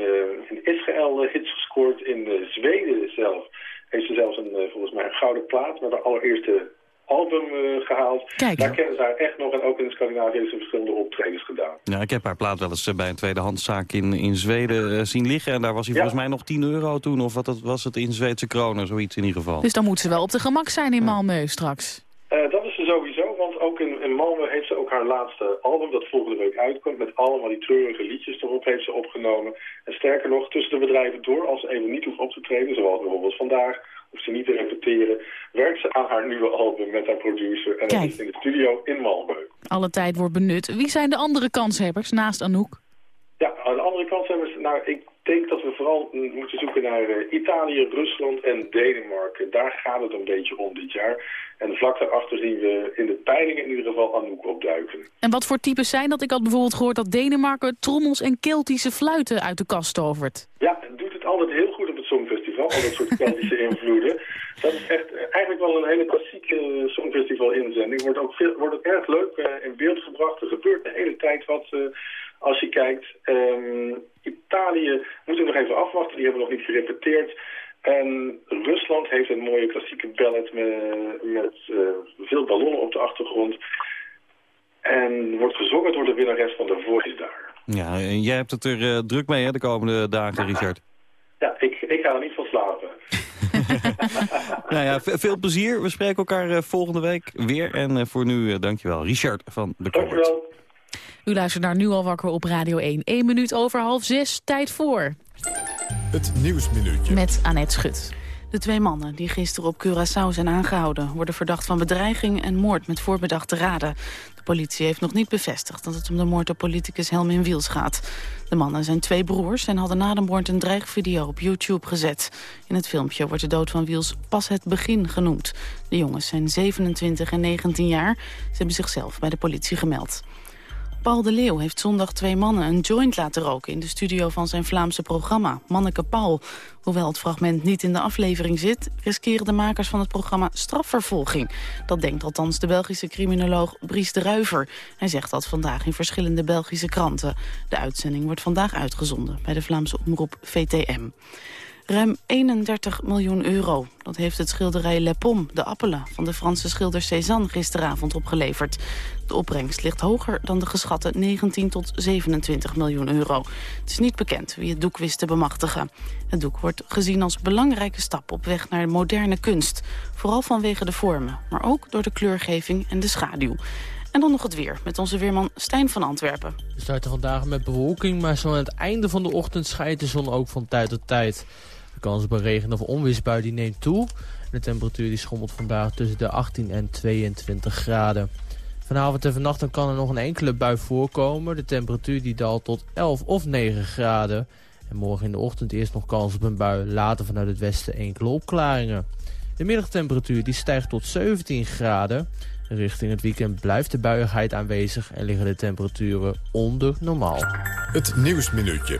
in Israël hits gescoord, in Zweden zelf heeft ze zelfs een, volgens mij een gouden plaat met haar allereerste album uh, gehaald. Kijk, Daar kennen ze haar echt nog en ook in Scandinavië heeft ze verschillende optredens gedaan. Ja, ik heb haar plaat wel eens bij een tweedehandszaak in, in Zweden uh, zien liggen. En daar was hij ja. volgens mij nog 10 euro toen. Of wat was het in Zweedse kronen, zoiets in ieder geval. Dus dan moet ze wel op de gemak zijn in Malmö straks. Uh, dat is sowieso, want ook in, in Malmö heeft ze ook haar laatste album... dat volgende week uitkomt, met allemaal die treurige liedjes erop heeft ze opgenomen. En sterker nog, tussen de bedrijven door, als ze even niet hoeft op te treden... zoals bijvoorbeeld vandaag, hoeft ze niet te repeteren... werkt ze aan haar nieuwe album met haar producer. En is in de studio in Malmö. Alle tijd wordt benut. Wie zijn de andere kanshebbers naast Anouk? Ja, de andere kanshebbers... Nou, ik denk dat we vooral moeten zoeken naar uh, Italië, Rusland en Denemarken. Daar gaat het een beetje om dit jaar. En vlak daarachter zien we in de peilingen in ieder geval Anouk opduiken. En wat voor types zijn dat? Ik had bijvoorbeeld gehoord dat Denemarken trommels en Keltische fluiten uit de kast tovert. Ja, het doet het altijd heel goed op het Songfestival, al dat soort Keltische invloeden. Dat is echt eigenlijk wel een hele klassieke Songfestival inzending. Wordt ook, veel, wordt ook erg leuk in beeld gebracht. Er gebeurt de hele tijd wat... Uh, als je kijkt, um, Italië moeten we nog even afwachten. Die hebben we nog niet gerepeteerd. En Rusland heeft een mooie klassieke ballet met, met uh, veel ballonnen op de achtergrond. En wordt gezongen door de winnares van de Voice daar. Ja, en jij hebt het er uh, druk mee hè, de komende dagen, Richard. Ja, ik, ik ga er niet van slapen. nou ja, veel plezier. We spreken elkaar uh, volgende week weer. En voor nu, dankjewel. Richard van de. Dankjewel. U luistert naar Nu al wakker op Radio 1. 1 minuut over half 6, tijd voor. Het Nieuwsminuutje. Met Annette Schut. De twee mannen die gisteren op Curaçao zijn aangehouden... worden verdacht van bedreiging en moord met voorbedachte raden. De politie heeft nog niet bevestigd dat het om de moord op politicus Helmin Wiels gaat. De mannen zijn twee broers en hadden na de moord een dreigvideo op YouTube gezet. In het filmpje wordt de dood van Wiels pas het begin genoemd. De jongens zijn 27 en 19 jaar. Ze hebben zichzelf bij de politie gemeld. Paul de Leeuw heeft zondag twee mannen een joint laten roken... in de studio van zijn Vlaamse programma, Manneke Paul. Hoewel het fragment niet in de aflevering zit... riskeren de makers van het programma strafvervolging. Dat denkt althans de Belgische criminoloog Bries de Ruiver. Hij zegt dat vandaag in verschillende Belgische kranten. De uitzending wordt vandaag uitgezonden bij de Vlaamse omroep VTM. Ruim 31 miljoen euro. Dat heeft het schilderij Le Pomme, de appelen, van de Franse schilder Cézanne gisteravond opgeleverd. De opbrengst ligt hoger dan de geschatte 19 tot 27 miljoen euro. Het is niet bekend wie het doek wist te bemachtigen. Het doek wordt gezien als belangrijke stap op weg naar moderne kunst. Vooral vanwege de vormen, maar ook door de kleurgeving en de schaduw. En dan nog het weer, met onze weerman Stijn van Antwerpen. We starten vandaag met bewolking, maar zo aan het einde van de ochtend schijnt de zon ook van tijd tot tijd. De kans op een regen- of onweersbui die neemt toe. De temperatuur die schommelt vandaag tussen de 18 en 22 graden. Vanavond en vannacht dan kan er nog een enkele bui voorkomen. De temperatuur die daalt tot 11 of 9 graden. En morgen in de ochtend eerst nog kans op een bui. Later vanuit het westen enkele opklaringen. De middagtemperatuur die stijgt tot 17 graden. Richting het weekend blijft de buiigheid aanwezig en liggen de temperaturen onder normaal. Het Nieuwsminuutje.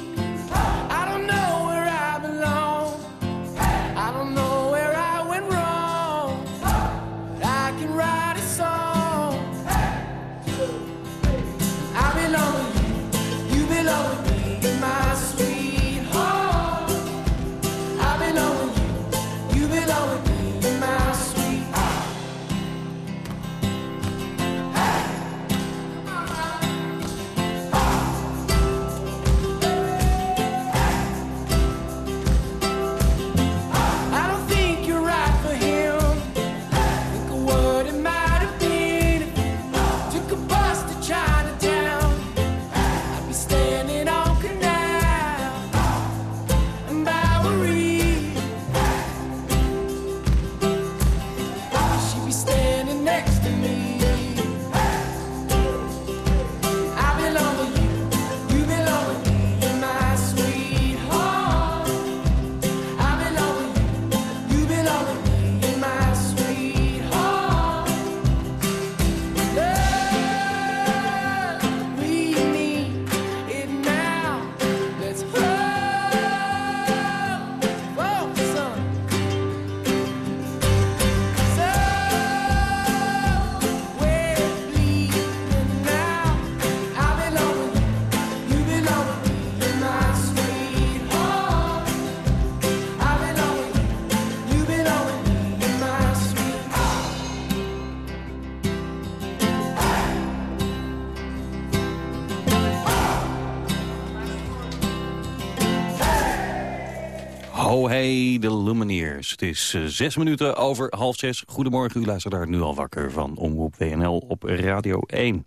Hey, de Lumineers. Het is eh, zes minuten over half zes. Goedemorgen, u luistert daar nu al wakker van Omroep WNL op Radio 1.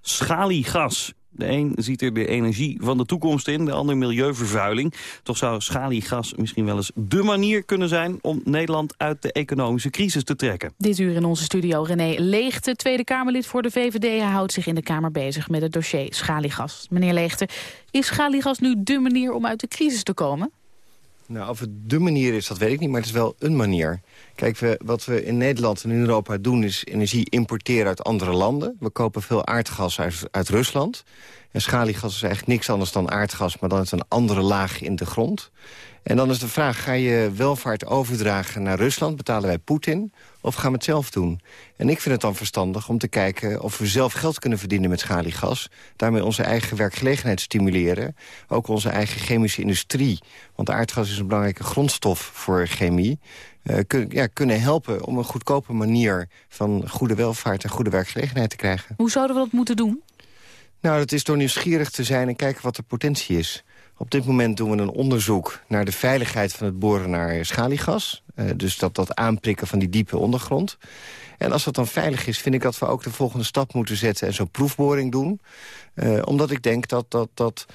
Schaliegas. De een ziet er de energie van de toekomst in, de ander milieuvervuiling. Toch zou schaliegas misschien wel eens dé manier kunnen zijn... om Nederland uit de economische crisis te trekken. Dit uur in onze studio René Leegte, Tweede Kamerlid voor de VVD. Hij houdt zich in de Kamer bezig met het dossier schaliegas. Meneer Leegte, is schaliegas nu dé manier om uit de crisis te komen? Nou, of het de manier is, dat weet ik niet, maar het is wel een manier. Kijk, we, wat we in Nederland en in Europa doen is energie importeren uit andere landen. We kopen veel aardgas uit, uit Rusland. En schaliegas is eigenlijk niks anders dan aardgas, maar dan het een andere laag in de grond. En dan is de vraag, ga je welvaart overdragen naar Rusland? Betalen wij Poetin? Of gaan we het zelf doen? En ik vind het dan verstandig om te kijken of we zelf geld kunnen verdienen met schaliegas. Daarmee onze eigen werkgelegenheid stimuleren. Ook onze eigen chemische industrie. Want aardgas is een belangrijke grondstof voor chemie. Uh, kun, ja, kunnen helpen om een goedkope manier van goede welvaart en goede werkgelegenheid te krijgen. Hoe zouden we dat moeten doen? Nou, dat is door nieuwsgierig te zijn en kijken wat de potentie is. Op dit moment doen we een onderzoek naar de veiligheid van het boren naar schaliegas. Uh, dus dat, dat aanprikken van die diepe ondergrond. En als dat dan veilig is, vind ik dat we ook de volgende stap moeten zetten... en zo'n proefboring doen. Uh, omdat ik denk dat, dat, dat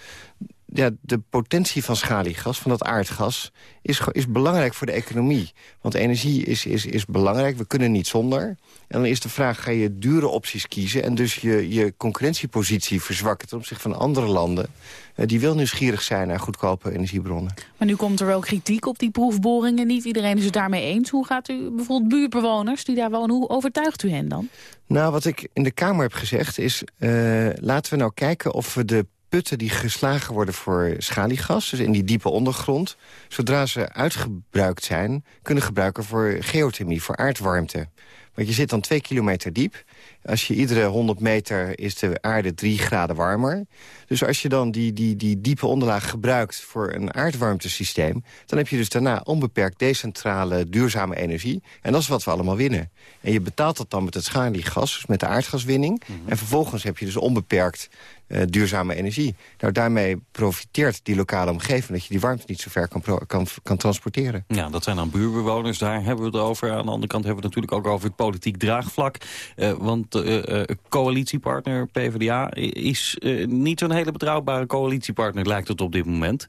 ja, de potentie van schaliegas, van dat aardgas... Is, is belangrijk voor de economie. Want energie is, is, is belangrijk, we kunnen niet zonder. En dan is de vraag, ga je dure opties kiezen... en dus je, je concurrentiepositie verzwakken ten opzichte van andere landen... Uh, die wel nieuwsgierig zijn naar goedkope energiebronnen. Maar nu komt er wel kritiek op die proefboringen. Niet iedereen is het daarmee eens. Hoe gaat u bijvoorbeeld buurtbewoners die daar wonen... hoe overtuigt u hen dan? Nou, wat ik in de Kamer heb gezegd is... Uh, laten we nou kijken of we de putten die geslagen worden voor schaliegas... dus in die diepe ondergrond... zodra ze uitgebruikt zijn, kunnen gebruiken voor geothermie, voor aardwarmte. Want je zit dan twee kilometer diep. Als je iedere 100 meter is de aarde drie graden warmer. Dus als je dan die, die, die diepe onderlaag gebruikt voor een aardwarmtesysteem... dan heb je dus daarna onbeperkt decentrale duurzame energie. En dat is wat we allemaal winnen. En je betaalt dat dan met het schaliegas, dus met de aardgaswinning. Mhm. En vervolgens heb je dus onbeperkt uh, duurzame energie. Nou, daarmee profiteert die lokale omgeving... dat je die warmte niet zo ver kan, kan, kan transporteren. Ja, dat zijn dan buurbewoners, daar hebben we het over. Aan de andere kant hebben we het natuurlijk ook over het politiek draagvlak. Uh, want uh, coalitiepartner PvdA is niet zo'n hele betrouwbare coalitiepartner... lijkt het op dit moment.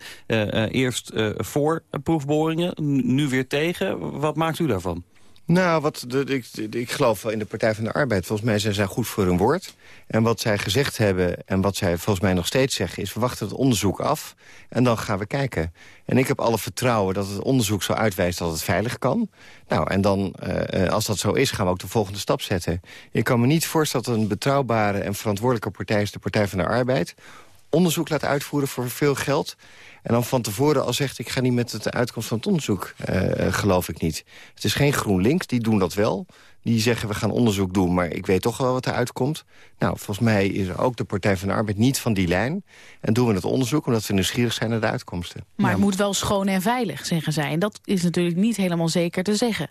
eerst voor proefboringen, nu weer tegen. Wat maakt u daarvan? Nou, wat de, ik, ik geloof wel in de Partij van de Arbeid. Volgens mij zijn zij goed voor hun woord. En wat zij gezegd hebben en wat zij volgens mij nog steeds zeggen... is we wachten het onderzoek af en dan gaan we kijken. En ik heb alle vertrouwen dat het onderzoek zo uitwijst dat het veilig kan. Nou, en dan, uh, als dat zo is, gaan we ook de volgende stap zetten. Ik kan me niet voorstellen dat een betrouwbare en verantwoordelijke partij... is de Partij van de Arbeid onderzoek laat uitvoeren voor veel geld... En dan van tevoren al zegt, ik ga niet met de uitkomst van het onderzoek, uh, geloof ik niet. Het is geen GroenLinks, die doen dat wel. Die zeggen, we gaan onderzoek doen, maar ik weet toch wel wat eruit komt. Nou, volgens mij is ook de Partij van de Arbeid niet van die lijn. En doen we het onderzoek omdat we nieuwsgierig zijn naar de uitkomsten. Maar het moet wel schoon en veilig, zeggen zij. En dat is natuurlijk niet helemaal zeker te zeggen.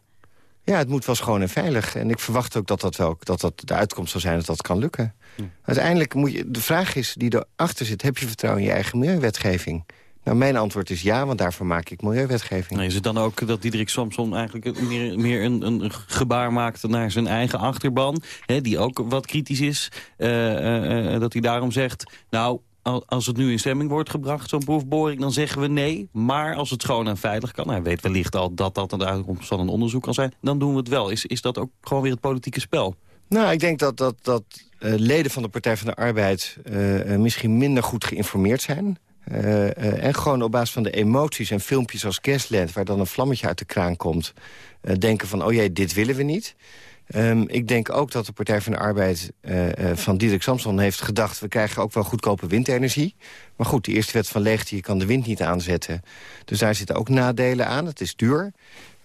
Ja, het moet wel schoon en veilig. En ik verwacht ook dat dat, wel, dat, dat de uitkomst zal zijn dat dat kan lukken. Uiteindelijk moet je, de vraag is die erachter zit... heb je vertrouwen in je eigen milieuwetgeving? Nou, mijn antwoord is ja, want daarvoor maak ik milieuwetgeving. Nee, is het dan ook dat Diederik Samson eigenlijk meer, meer een, een, gebaar maakt naar zijn eigen achterban? Hè, die ook wat kritisch is. Uh, uh, dat hij daarom zegt, nou, als het nu in stemming wordt gebracht, zo'n proefboring, dan zeggen we nee. Maar als het schoon en veilig kan, hij weet wellicht al dat dat de uitkomst van een onderzoek kan zijn, dan doen we het wel. Is, is dat ook gewoon weer het politieke spel? Nou, ik denk dat, dat, dat uh, leden van de Partij van de Arbeid uh, misschien minder goed geïnformeerd zijn. En gewoon op basis van de emoties en filmpjes als Gasland... waar dan een vlammetje uit de kraan komt... Denken van, oh jee, dit willen we niet. Um, ik denk ook dat de Partij van de Arbeid van Diederik Samson heeft gedacht... we krijgen ook wel goedkope windenergie. Maar goed, de eerste wet van leegte, je kan de wind niet aanzetten. Dus daar zitten ook nadelen aan, het is duur.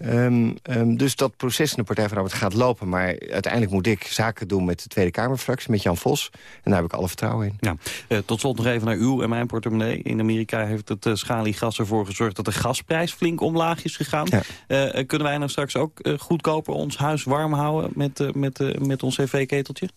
Um, um, dus dat proces in de Partij van de Arbeid gaat lopen. Maar uiteindelijk moet ik zaken doen met de Tweede Kamerfractie, met Jan Vos. En daar heb ik alle vertrouwen in. Ja. Uh, tot slot nog even naar uw en mijn portemonnee. In Amerika heeft het uh, schaliegas ervoor gezorgd dat de gasprijs flink omlaag is gegaan. Ja. Uh, kunnen wij nou straks ook goedkoper ons huis warm houden met, met, met ons cv-keteltje?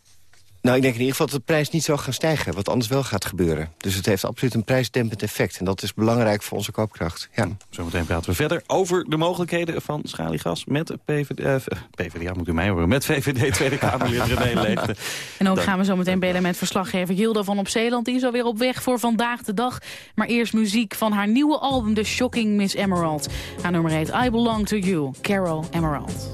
Nou, ik denk in ieder geval dat de prijs niet zal gaan stijgen. Wat anders wel gaat gebeuren. Dus het heeft absoluut een prijsdempend effect. En dat is belangrijk voor onze koopkracht. Ja. Zometeen praten we verder over de mogelijkheden van schaliegas... met PVD, uh, PVDA, moet u mij horen, met VVD Tweede Kamerlid René Leegte. En ook gaan we zo meteen bellen met verslaggever Gilda van op Zeeland. Die is alweer op weg voor vandaag de dag. Maar eerst muziek van haar nieuwe album, The Shocking Miss Emerald. Haar nummer heet I Belong To You, Carol Emerald.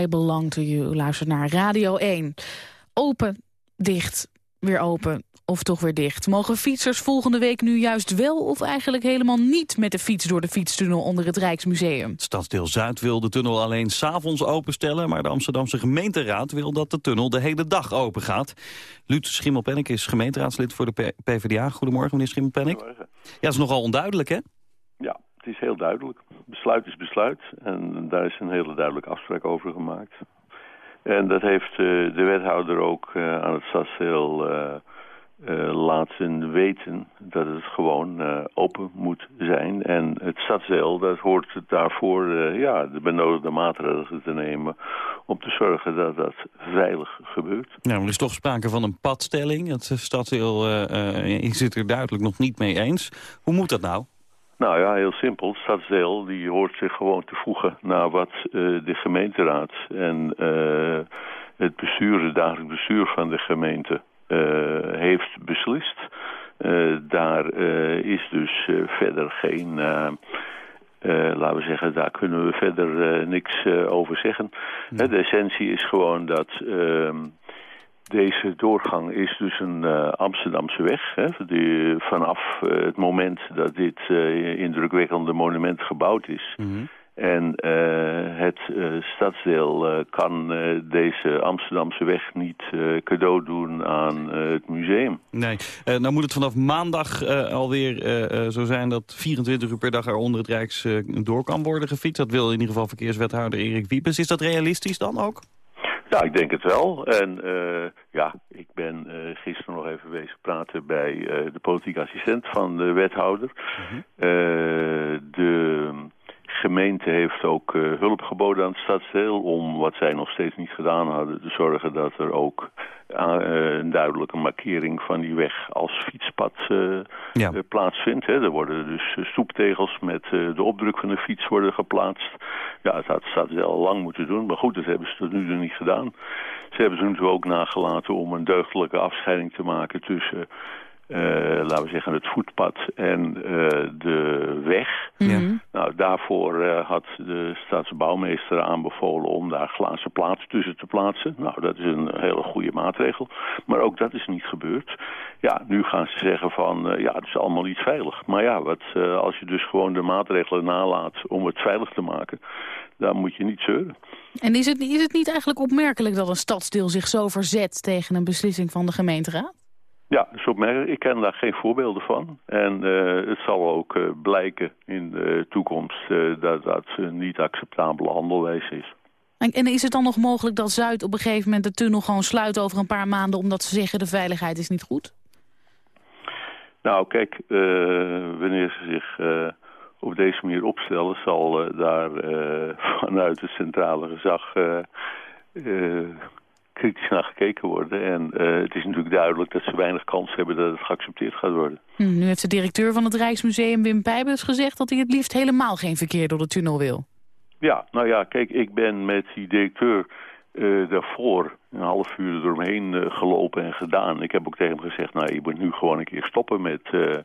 I Belong to You. U luistert naar Radio 1. Open, dicht, weer open of toch weer dicht. Mogen fietsers volgende week nu juist wel of eigenlijk helemaal niet... met de fiets door de fietstunnel onder het Rijksmuseum? Stadsdeel Zuid wil de tunnel alleen s'avonds openstellen... maar de Amsterdamse gemeenteraad wil dat de tunnel de hele dag open gaat. Luut Schimmelpenninck is gemeenteraadslid voor de P- PvdA. Goedemorgen, meneer Schimmelpenninck. Ja, dat is nogal onduidelijk, hè? Ja, het is heel duidelijk. Besluit is besluit en daar is een hele duidelijke afspraak over gemaakt. En dat heeft eh, de wethouder ook eh, aan het stadsdeel eh, laten weten dat het gewoon open moet zijn. En het stadsdeel dat hoort daarvoor ja, de benodigde maatregelen te nemen om te zorgen dat dat veilig gebeurt. Nou, er is toch sprake van een padstelling. Het stadsdeel is er duidelijk nog niet mee eens. Hoe moet dat nou? Nou ja, heel simpel. Stadsdeel die hoort zich gewoon te voegen naar wat eh, de gemeenteraad en eh, het bestuur, het dagelijks bestuur van de gemeente eh, heeft beslist. Daar is dus verder geen, laten we zeggen, daar kunnen we verder niks over zeggen. De essentie is gewoon dat ehm, deze doorgang is dus een eh, Amsterdamse weg. Hè, die, vanaf eh, het moment dat dit eh, indrukwekkende monument gebouwd is. En eh, het stadsdeel kan deze Amsterdamse weg niet cadeau doen aan het museum. Nee, nou moet het vanaf maandag alweer zo zijn dat 24 uur per dag er onder het Rijks door kan worden gefietst. Dat wil in ieder geval verkeerswethouder Erik Wiepes. Is dat realistisch dan ook? Ja, ik denk het wel. En eh, ja, ik ben eh, gisteren nog even bezig praten bij eh, de politieke assistent van de wethouder. Eh, de gemeente heeft ook eh, hulp geboden aan het stadsdeel om, wat zij nog steeds niet gedaan hadden, te zorgen dat er ook eh, een duidelijke markering van die weg als fietspad eh, plaatsvindt. Hè. Er worden dus stoeptegels met de opdruk van de fiets worden geplaatst. Ja, dat had het stadsdeel al lang moeten doen, maar goed, dat hebben ze tot nu toe niet gedaan. Ze hebben ze natuurlijk ook nagelaten om een deugdelijke afscheiding te maken tussen laten we zeggen, het voetpad en eh, de weg. Nou, daarvoor eh, had de staatsbouwmeester aanbevolen om daar glazen plaatsen tussen te plaatsen. Nou, dat is een hele goede maatregel. Maar ook dat is niet gebeurd. Ja, nu gaan ze zeggen van, eh, ja, het is allemaal niet veilig. Maar ja, wat, eh, als je dus gewoon de maatregelen nalaat om het veilig te maken, dan moet je niet zeuren. En is het, is het niet eigenlijk opmerkelijk dat een stadsdeel zich zo verzet tegen een beslissing van de gemeenteraad? Ja, dat is opmerkelijk. Ik ken daar geen voorbeelden van. En eh, het zal ook eh, blijken in de toekomst eh, dat dat een niet acceptabele handelwijze is. En, en is het dan nog mogelijk dat Zuid op een gegeven moment de tunnel gewoon sluit over een paar maanden... omdat ze zeggen de veiligheid is niet goed? Nou, kijk, wanneer ze zich op deze manier opstellen... zal daar vanuit het centrale gezag kritisch naar gekeken worden. En eh, het is natuurlijk duidelijk dat ze weinig kans hebben dat het geaccepteerd gaat worden. Hm, nu heeft de directeur van het Rijksmuseum Wim Pijbus gezegd... dat hij het liefst helemaal geen verkeer door de tunnel wil. Ja, nou ja, kijk, ik ben met die directeur eh, daarvoor een half uur eromheen eh, gelopen en gedaan. Ik heb ook tegen hem gezegd, nou, je moet nu gewoon een keer stoppen met, eh,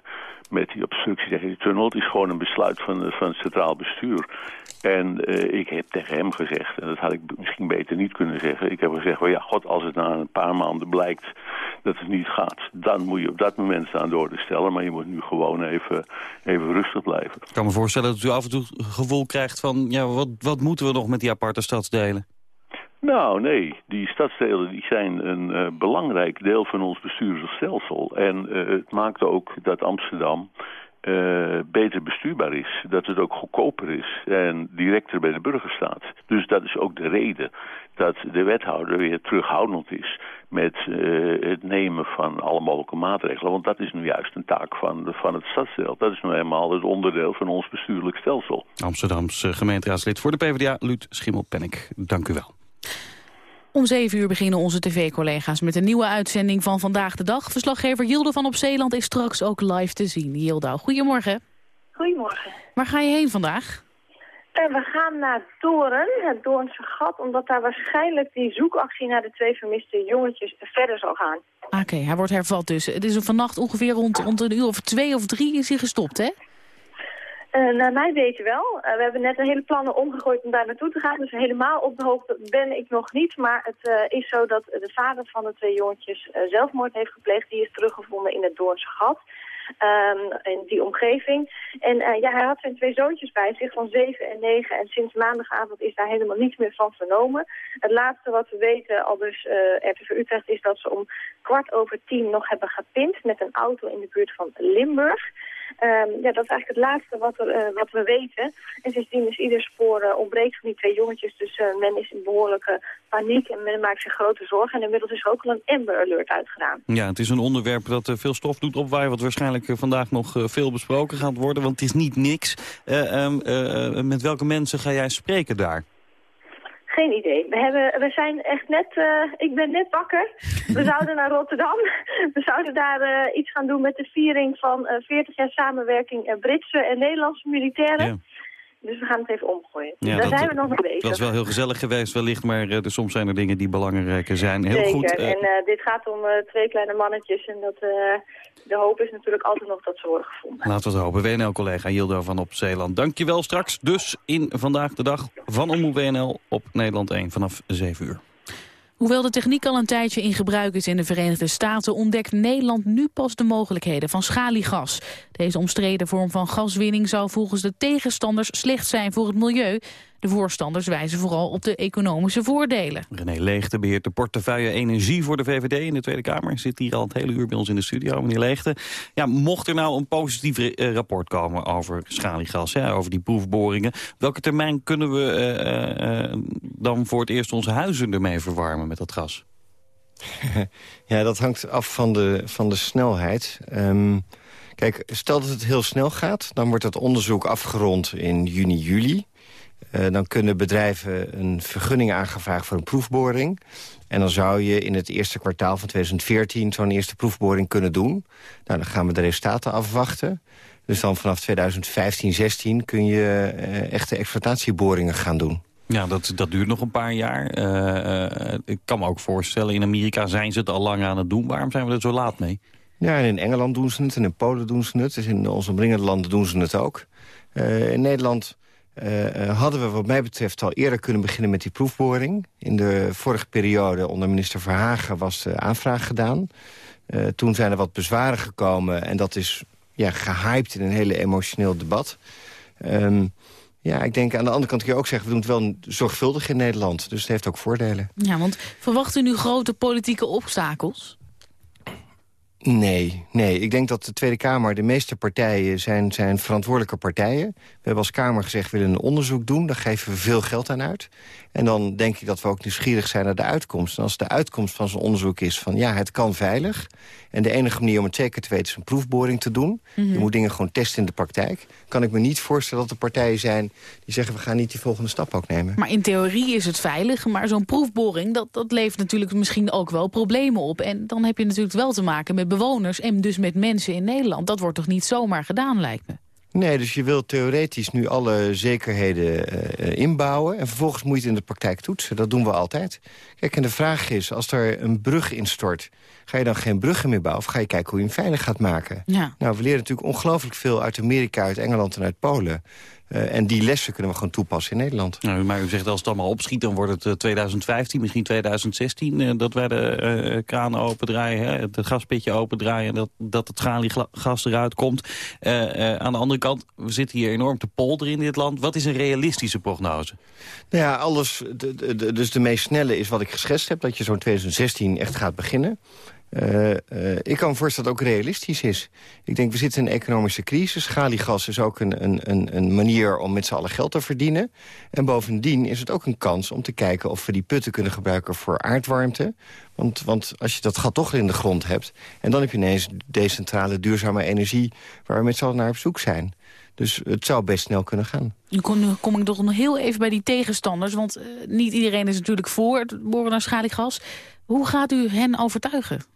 met die obstructie tegen die tunnel. Het is gewoon een besluit van, van het centraal bestuur. En eh, ik heb tegen hem gezegd, en dat had ik misschien beter niet kunnen zeggen. Ik heb gezegd, well, ja, god, als het na een paar maanden blijkt dat het niet gaat... dan moet je op dat moment staan door te stellen. Maar je moet nu gewoon even, even rustig blijven. Ik kan me voorstellen dat u af en toe gevoel krijgt van... ja, wat, wat moeten we nog met die aparte stadsdelen? Nou, nee. Die stadsdelen die zijn een eh, belangrijk deel van ons bestuursstelsel. En eh, het maakt ook dat Amsterdam eh, beter bestuurbaar is. Dat het ook goedkoper is en directer bij de burger staat. Dus dat is ook de reden dat de wethouder weer terughoudend is met het nemen van alle mogelijke maatregelen. Want dat is nu juist een taak van, van het stadsdeel. Dat is nu eenmaal het onderdeel van ons bestuurlijk stelsel. Amsterdams eh, gemeenteraadslid voor de PvdA, Luut Schimmelpennik. Dank u wel. Om zeven uur beginnen onze tv-collega's met een nieuwe uitzending van Vandaag de Dag. Verslaggever Jilde van Op Zeeland is straks ook live te zien. Jilde, goedemorgen. Goedemorgen. Waar ga je heen vandaag? En we gaan naar Doorn, het Doornse gat, omdat daar waarschijnlijk die zoekactie naar de twee vermiste jongetjes verder zal gaan. Oké, hij wordt hervat dus. Het is vannacht ongeveer rond, rond een uur of twee of drie is hij gestopt, hè? Uh, naar mij weten wel. Uh, we hebben net een hele plannen omgegooid om daar naartoe te gaan. Dus helemaal op de hoogte ben ik nog niet. Maar het uh, is zo dat de vader van de twee jongetjes zelfmoord heeft gepleegd. Die is teruggevonden in het Doornse gat. Um, in die omgeving. En ja, hij had zijn twee zoontjes bij zich van zeven en negen. En sinds maandagavond is daar helemaal niets meer van vernomen. Het laatste wat we weten, al dus RTV Utrecht, is dat ze om kwart over tien nog hebben gepind met een auto in de buurt van Limburg. Um, ja, dat is eigenlijk het laatste wat, er, uh, wat we weten. En sindsdien is ieder spoor uh, ontbreekt van die twee jongetjes. Dus uh, men is in behoorlijke paniek en men maakt zich grote zorgen. En inmiddels is er ook al een Amber Alert uitgedaan. Ja, het is een onderwerp dat veel stof doet opwaaien... wat waarschijnlijk vandaag nog veel besproken gaat worden. Want het is niet niks. Um, met welke mensen ga jij spreken daar? Geen idee. We, hebben, we zijn echt net, uh, ik ben net wakker. We zouden naar Rotterdam. We zouden daar uh, iets gaan doen met de viering van uh, 40 jaar samenwerking Britse en Nederlandse militairen. Ja. Dus we gaan het even omgooien. Ja, daar dat, zijn we nog mee bezig. Dat is wel heel gezellig geweest wellicht, maar uh, soms zijn er dingen die belangrijker zijn. Heel Zeker. goed. Uh, en uh, dit gaat om twee kleine mannetjes en dat, de hoop is natuurlijk altijd nog dat ze worden gevonden. Laten we het hopen. WNL-collega Hildo van op Zeeland. Dankjewel straks. Dus in Vandaag de Dag van Omroep WNL op Nederland 1 vanaf 7 uur. Hoewel de techniek al een tijdje in gebruik is in de Verenigde Staten... ontdekt Nederland nu pas de mogelijkheden van schaliegas. Deze omstreden vorm van gaswinning zou volgens de tegenstanders slecht zijn voor het milieu. De voorstanders wijzen vooral op de economische voordelen. René Leegte beheert de portefeuille Energie voor de VVD in de Tweede Kamer. Zit hier al het hele uur bij ons in de studio, meneer Leegte. Ja, mocht er nou een positief uh, rapport komen over schaliegas, hè, over die proefboringen... welke termijn kunnen we uh, uh, dan voor het eerst onze huizen ermee verwarmen met dat gas? ja, dat hangt af van de, van de snelheid. Um, kijk, stel dat het heel snel gaat... dan wordt dat onderzoek afgerond in juni, juli... Uh, dan kunnen bedrijven een vergunning aangevraagd voor een proefboring. En dan zou je in het eerste kwartaal van 2014 zo'n eerste proefboring kunnen doen. Nou, dan gaan we de resultaten afwachten. Dus dan vanaf 2015, 16 kun je uh, echte exploitatieboringen gaan doen. Ja, dat, dat duurt nog een paar jaar. Uh, uh, ik kan me ook voorstellen, in Amerika zijn ze het al lang aan het doen. Waarom zijn we er zo laat mee? Ja, en in Engeland doen ze het en in Polen doen ze het. Dus in onze omringende landen doen ze het ook. In Nederland uh, hadden we wat mij betreft al eerder kunnen beginnen met die proefboring. In de vorige periode onder minister Verhagen was de aanvraag gedaan. Uh, toen zijn er wat bezwaren gekomen en dat is ja, gehyped in een hele emotioneel debat. Um, ja, ik denk aan de andere kant kun je ook zeggen... we doen het wel zorgvuldig in Nederland, dus het heeft ook voordelen. Ja, want verwacht u nu grote politieke obstakels? Nee, nee. Ik denk dat de Tweede Kamer, de meeste partijen zijn, zijn verantwoordelijke partijen. We hebben als Kamer gezegd, we willen een onderzoek doen. Daar geven we veel geld aan uit. En dan denk ik dat we ook nieuwsgierig zijn naar de uitkomst. En als de uitkomst van zo'n onderzoek is van ja, het kan veilig... en de enige manier om het zeker te weten is een proefboring te doen... Mhm. je moet dingen gewoon testen in de praktijk... kan ik me niet voorstellen dat er partijen zijn die zeggen... we gaan niet die volgende stap ook nemen. Maar in theorie is het veilig, maar zo'n proefboring... Dat, dat levert natuurlijk misschien ook wel problemen op. En dan heb je natuurlijk wel te maken met bewoners... en dus met mensen in Nederland. Dat wordt toch niet zomaar gedaan, lijkt me? Nee, dus je wilt theoretisch nu alle zekerheden eh, inbouwen... en vervolgens moet je het in de praktijk toetsen. Dat doen we altijd. Kijk, en de vraag is, als er een brug instort... ga je dan geen bruggen meer bouwen of ga je kijken hoe je hem veilig gaat maken? Ja. Nou, we leren natuurlijk ongelooflijk veel uit Amerika, uit Engeland en uit Polen... Eh, en die lessen kunnen we gewoon toepassen in Nederland. Nou, maar u zegt als het allemaal opschiet, dan wordt het eh, 2015, misschien 2016... eh, dat wij de eh, kranen opendraaien, hè, het gaspitje opendraaien... en dat, dat het schaliegas eruit komt. Eh, eh, aan de andere kant, we zitten hier enorm te polderen in dit land. Wat is een realistische prognose? Nou ja, alles, de, de- de- dus de meest snelle is wat ik geschetst heb... dat je zo'n 2016 echt gaat beginnen. Eh, eh, ik kan me voorstellen dat het ook realistisch is. Ik denk, we zitten in een economische crisis. Schaliegas is ook een, een, een, manier om met z'n allen geld te verdienen. En bovendien is het ook een kans om te kijken... of we die putten kunnen gebruiken voor aardwarmte. Want, want als je dat gat toch in de grond hebt... en dan heb je ineens decentrale, duurzame energie... waar we met z'n allen naar op zoek zijn. Dus het zou best snel kunnen gaan. Nu kom, kom ik toch nog heel even bij die tegenstanders. Want eh, niet iedereen is natuurlijk voor het boren naar schaliegas. Hoe gaat u hen overtuigen?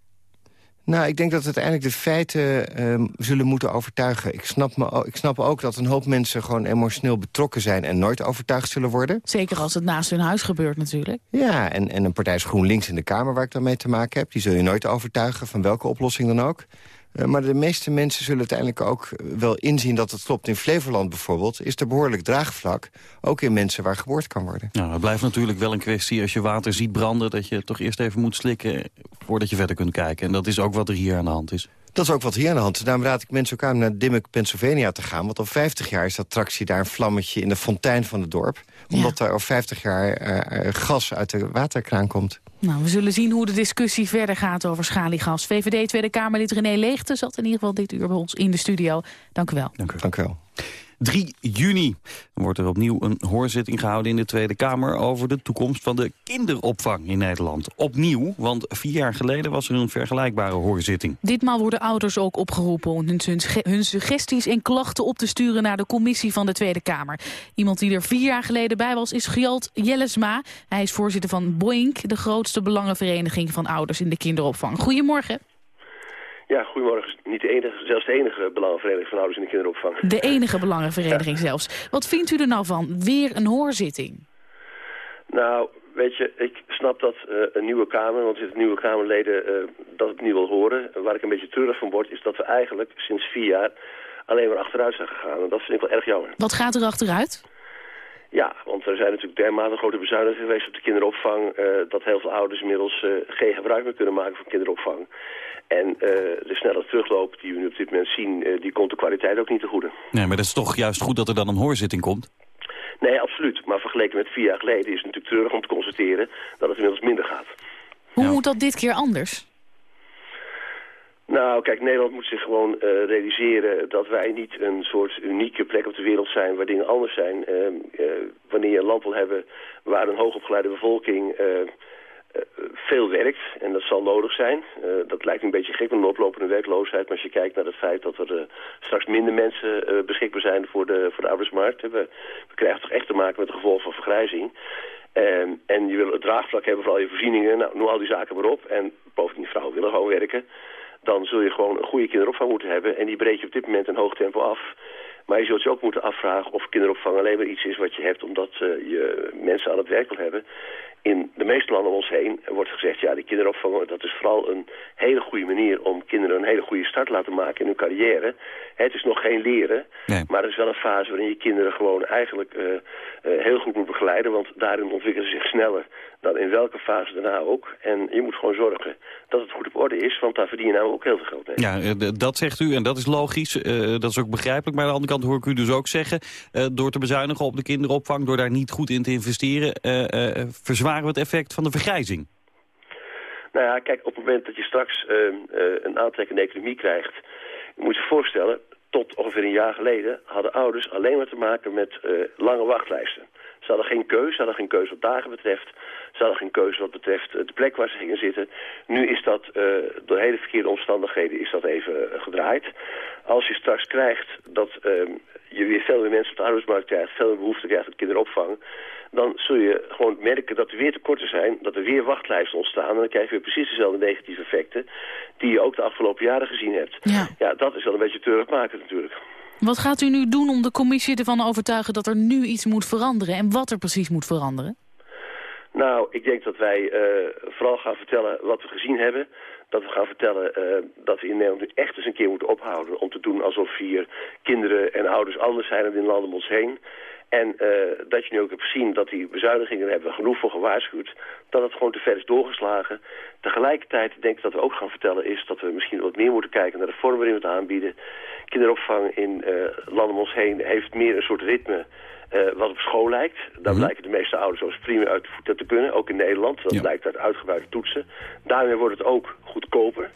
Nou, ik denk dat uiteindelijk de feiten ehm, zullen moeten overtuigen. Ik snap, me, ik snap ook dat een hoop mensen gewoon emotioneel betrokken zijn... en nooit overtuigd zullen worden. Zeker als het naast hun huis gebeurt natuurlijk. Ja, en, en een partij is GroenLinks in de Kamer waar ik dan mee te maken heb. Die zul je nooit overtuigen, van welke oplossing dan ook. Eh, maar de meeste mensen zullen uiteindelijk ook wel inzien dat het klopt. In Flevoland bijvoorbeeld is er behoorlijk draagvlak. Ook in mensen waar geboord kan worden. Nou, het blijft natuurlijk wel een kwestie als je water ziet branden... dat je toch eerst even moet slikken voordat je verder kunt kijken. En dat is ook wat er hier aan de hand is. Dat is ook wat hier aan de hand is. Daarom raad ik mensen ook aan naar Dimmock, Pennsylvania te gaan. Want al 50 jaar is de attractie daar een vlammetje in de fontein van het dorp. Omdat daar al 50 jaar eh, eh, gas uit de waterkraan komt. Nou, we zullen zien hoe de discussie verder gaat over schaliegas. VVD Tweede Kamerlid René Leegte zat in ieder geval dit uur bij ons in de studio. Dank u wel. Dank u, Dank u wel. 3 juni wordt er opnieuw een hoorzitting gehouden in de Tweede Kamer... over de toekomst van de kinderopvang in Nederland. Opnieuw, want vier jaar geleden was er een vergelijkbare hoorzitting. Ditmaal worden ouders ook opgeroepen om hun, suggesties en klachten op te sturen naar de commissie van de Tweede Kamer. Iemand die er vier jaar geleden bij was is Gjalt Jellesma. Hij is voorzitter van Boink, de grootste belangenvereniging van ouders in de kinderopvang. Goedemorgen. Ja, goedemorgen. Niet de enige, zelfs de enige belangenvereniging van ouders in de kinderopvang. De enige belangenvereniging zelfs. Wat vindt u er nou van? Weer een hoorzitting? Nou, weet je, ik snap dat eh, een nieuwe Kamer, want zitten nieuwe Kamerleden eh, dat het niet wil horen. Waar ik een beetje treurig van word, is dat we eigenlijk sinds vier jaar alleen maar achteruit zijn gegaan. En dat vind ik wel erg jammer. Wat gaat er achteruit? Ja, want er zijn natuurlijk dermate grote bezuinigingen geweest op de kinderopvang... eh, dat heel veel ouders inmiddels geen gebruik meer kunnen maken van kinderopvang. En eh, de snelle terugloop die we nu op dit moment zien, eh, die komt de kwaliteit ook niet te goede. Nee, maar dat is toch juist goed dat er dan een hoorzitting komt? Nee, absoluut. Maar vergeleken met vier jaar geleden is het natuurlijk treurig om te constateren dat het inmiddels minder gaat. Hoe moet dat dit keer anders? Nou, kijk, Nederland moet zich gewoon eh, realiseren dat wij niet een soort unieke plek op de wereld zijn waar dingen anders zijn. Ehm, eh, wanneer je een land wil hebben waar een hoogopgeleide bevolking veel werkt, en dat zal nodig zijn. Eh, dat lijkt een beetje gek met een oplopende werkloosheid, maar als je kijkt naar het feit dat er eh, straks minder mensen eh, beschikbaar zijn voor de, voor de arbeidsmarkt, we, we krijgen toch echt te maken met de gevolgen van vergrijzing. Ehm, en je wil het draagvlak hebben voor al je voorzieningen, nou, noem al die zaken maar op. En bovendien, vrouwen willen gewoon werken dan zul je gewoon een goede kinderopvang moeten hebben. En die breed je op dit moment in hoog tempo af. Maar je zult je ook moeten afvragen of kinderopvang alleen maar iets is wat je hebt omdat eh, je mensen aan het werk wil hebben. In de meeste landen om ons heen wordt gezegd, ja, die kinderopvang dat is vooral een hele goede manier om kinderen een hele goede start te laten maken in hun carrière. Het is nog geen leren, maar het is wel een fase waarin je kinderen gewoon eigenlijk eh, eh, heel goed moet begeleiden. Want daarin ontwikkelen ze zich sneller dan in welke fase daarna ook. En je moet gewoon zorgen dat het goed op orde is, want daar verdien je nou ook heel veel geld mee. Ja, eh, dat zegt u en dat is logisch. dat is ook begrijpelijk. Maar aan de andere kant hoor ik u dus ook zeggen... door te bezuinigen op de kinderopvang, door daar niet goed in te investeren... eh, eh, we het effect van de vergrijzing. Nou ja, kijk, op het moment dat je straks uh, uh, een aantrekkende economie krijgt... moet je je voorstellen, tot ongeveer een jaar geleden... hadden ouders alleen maar te maken met uh, lange wachtlijsten. Ze hadden geen keuze, ze hadden geen keuze wat dagen betreft. Ze hadden geen keuze wat betreft de plek waar ze gingen zitten. Nu is dat door hele verkeerde omstandigheden is dat even gedraaid. Als je straks krijgt dat ehm, je weer veel meer mensen op de arbeidsmarkt krijgt... veel meer behoefte krijgt aan kinderopvang dan zul je gewoon merken dat er weer tekorten zijn, dat er weer wachtlijsten ontstaan. En dan krijg je weer precies dezelfde negatieve effecten die je ook de afgelopen jaren gezien hebt. Ja, ja dat is wel een beetje treurigmakend natuurlijk. Wat gaat u nu doen om de commissie ervan overtuigen dat er nu iets moet veranderen en wat er precies moet veranderen? Nou, ik denk dat wij uh, vooral gaan vertellen wat we gezien hebben. Dat we gaan vertellen uh, dat we in Nederland nu echt eens een keer moeten ophouden... om te doen alsof hier kinderen en ouders anders zijn dan in landen om ons heen. En uh, dat je nu ook hebt gezien dat die bezuinigingen, daar hebben we genoeg voor gewaarschuwd, dat het gewoon te ver is doorgeslagen. Tegelijkertijd denk ik dat we ook gaan vertellen is dat we misschien wat meer moeten kijken naar de vorm waarin we het aanbieden. Kinderopvang in uh, landen om ons heen heeft meer een soort ritme uh, wat op school lijkt. Daar Mhm. blijken de meeste ouders als prima uit de voeten te kunnen, ook in Nederland. Dat Ja. blijkt uit uitgebreide toetsen. Daarmee wordt het ook goedkoper.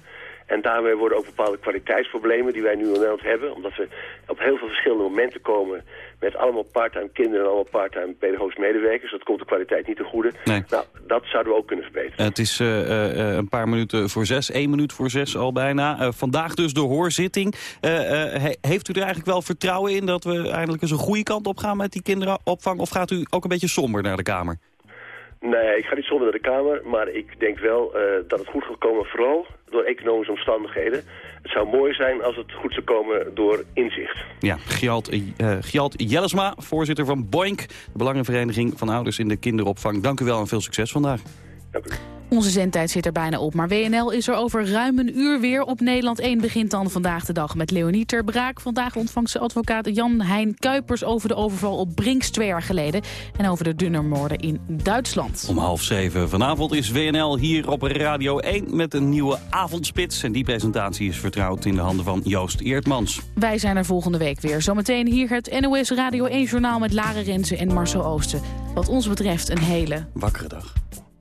En daarmee worden ook bepaalde kwaliteitsproblemen die wij nu in Nederland hebben. Omdat we op heel veel verschillende momenten komen met allemaal parttime kinderen en allemaal parttime pedagogische medewerkers. Dat komt de kwaliteit niet ten goede. Nee. Nou, dat zouden we ook kunnen verbeteren. Het is eh, eh, een paar minuten voor zes, één minuut voor zes al bijna. Eh, vandaag dus de hoorzitting. He- heeft u er eigenlijk wel vertrouwen in dat we eindelijk eens een goede kant op gaan met die kinderopvang? Of gaat u ook een beetje somber naar de Kamer? Nee, ik ga niet zonder naar de Kamer, maar ik denk wel eh, dat het goed gaat komen vooral door economische omstandigheden. Het zou mooi zijn als het goed zou komen door inzicht. Ja, Gjalt, eh, Gjalt Jellesma, voorzitter van Boink, de Belangenvereniging van Ouders in de Kinderopvang. Dank u wel en veel succes vandaag. Onze zendtijd zit er bijna op, maar WNL is er over ruim een uur weer. Op Nederland 1 begint dan vandaag de dag met Leonie ter Braak. Vandaag ontvangt ze advocaat Jan-Hein Kuipers over de overval op Brinks twee jaar geleden. En over de dunnermoorden in Duitsland. Om half zeven vanavond is WNL hier op Radio 1 met een nieuwe avondspits. En die presentatie is vertrouwd in de handen van Joost Eertmans. Wij zijn er volgende week weer. Zometeen hier het NOS Radio 1-journaal met Lara Rensen en Marcel Oosten. Wat ons betreft een hele... Wakkere dag.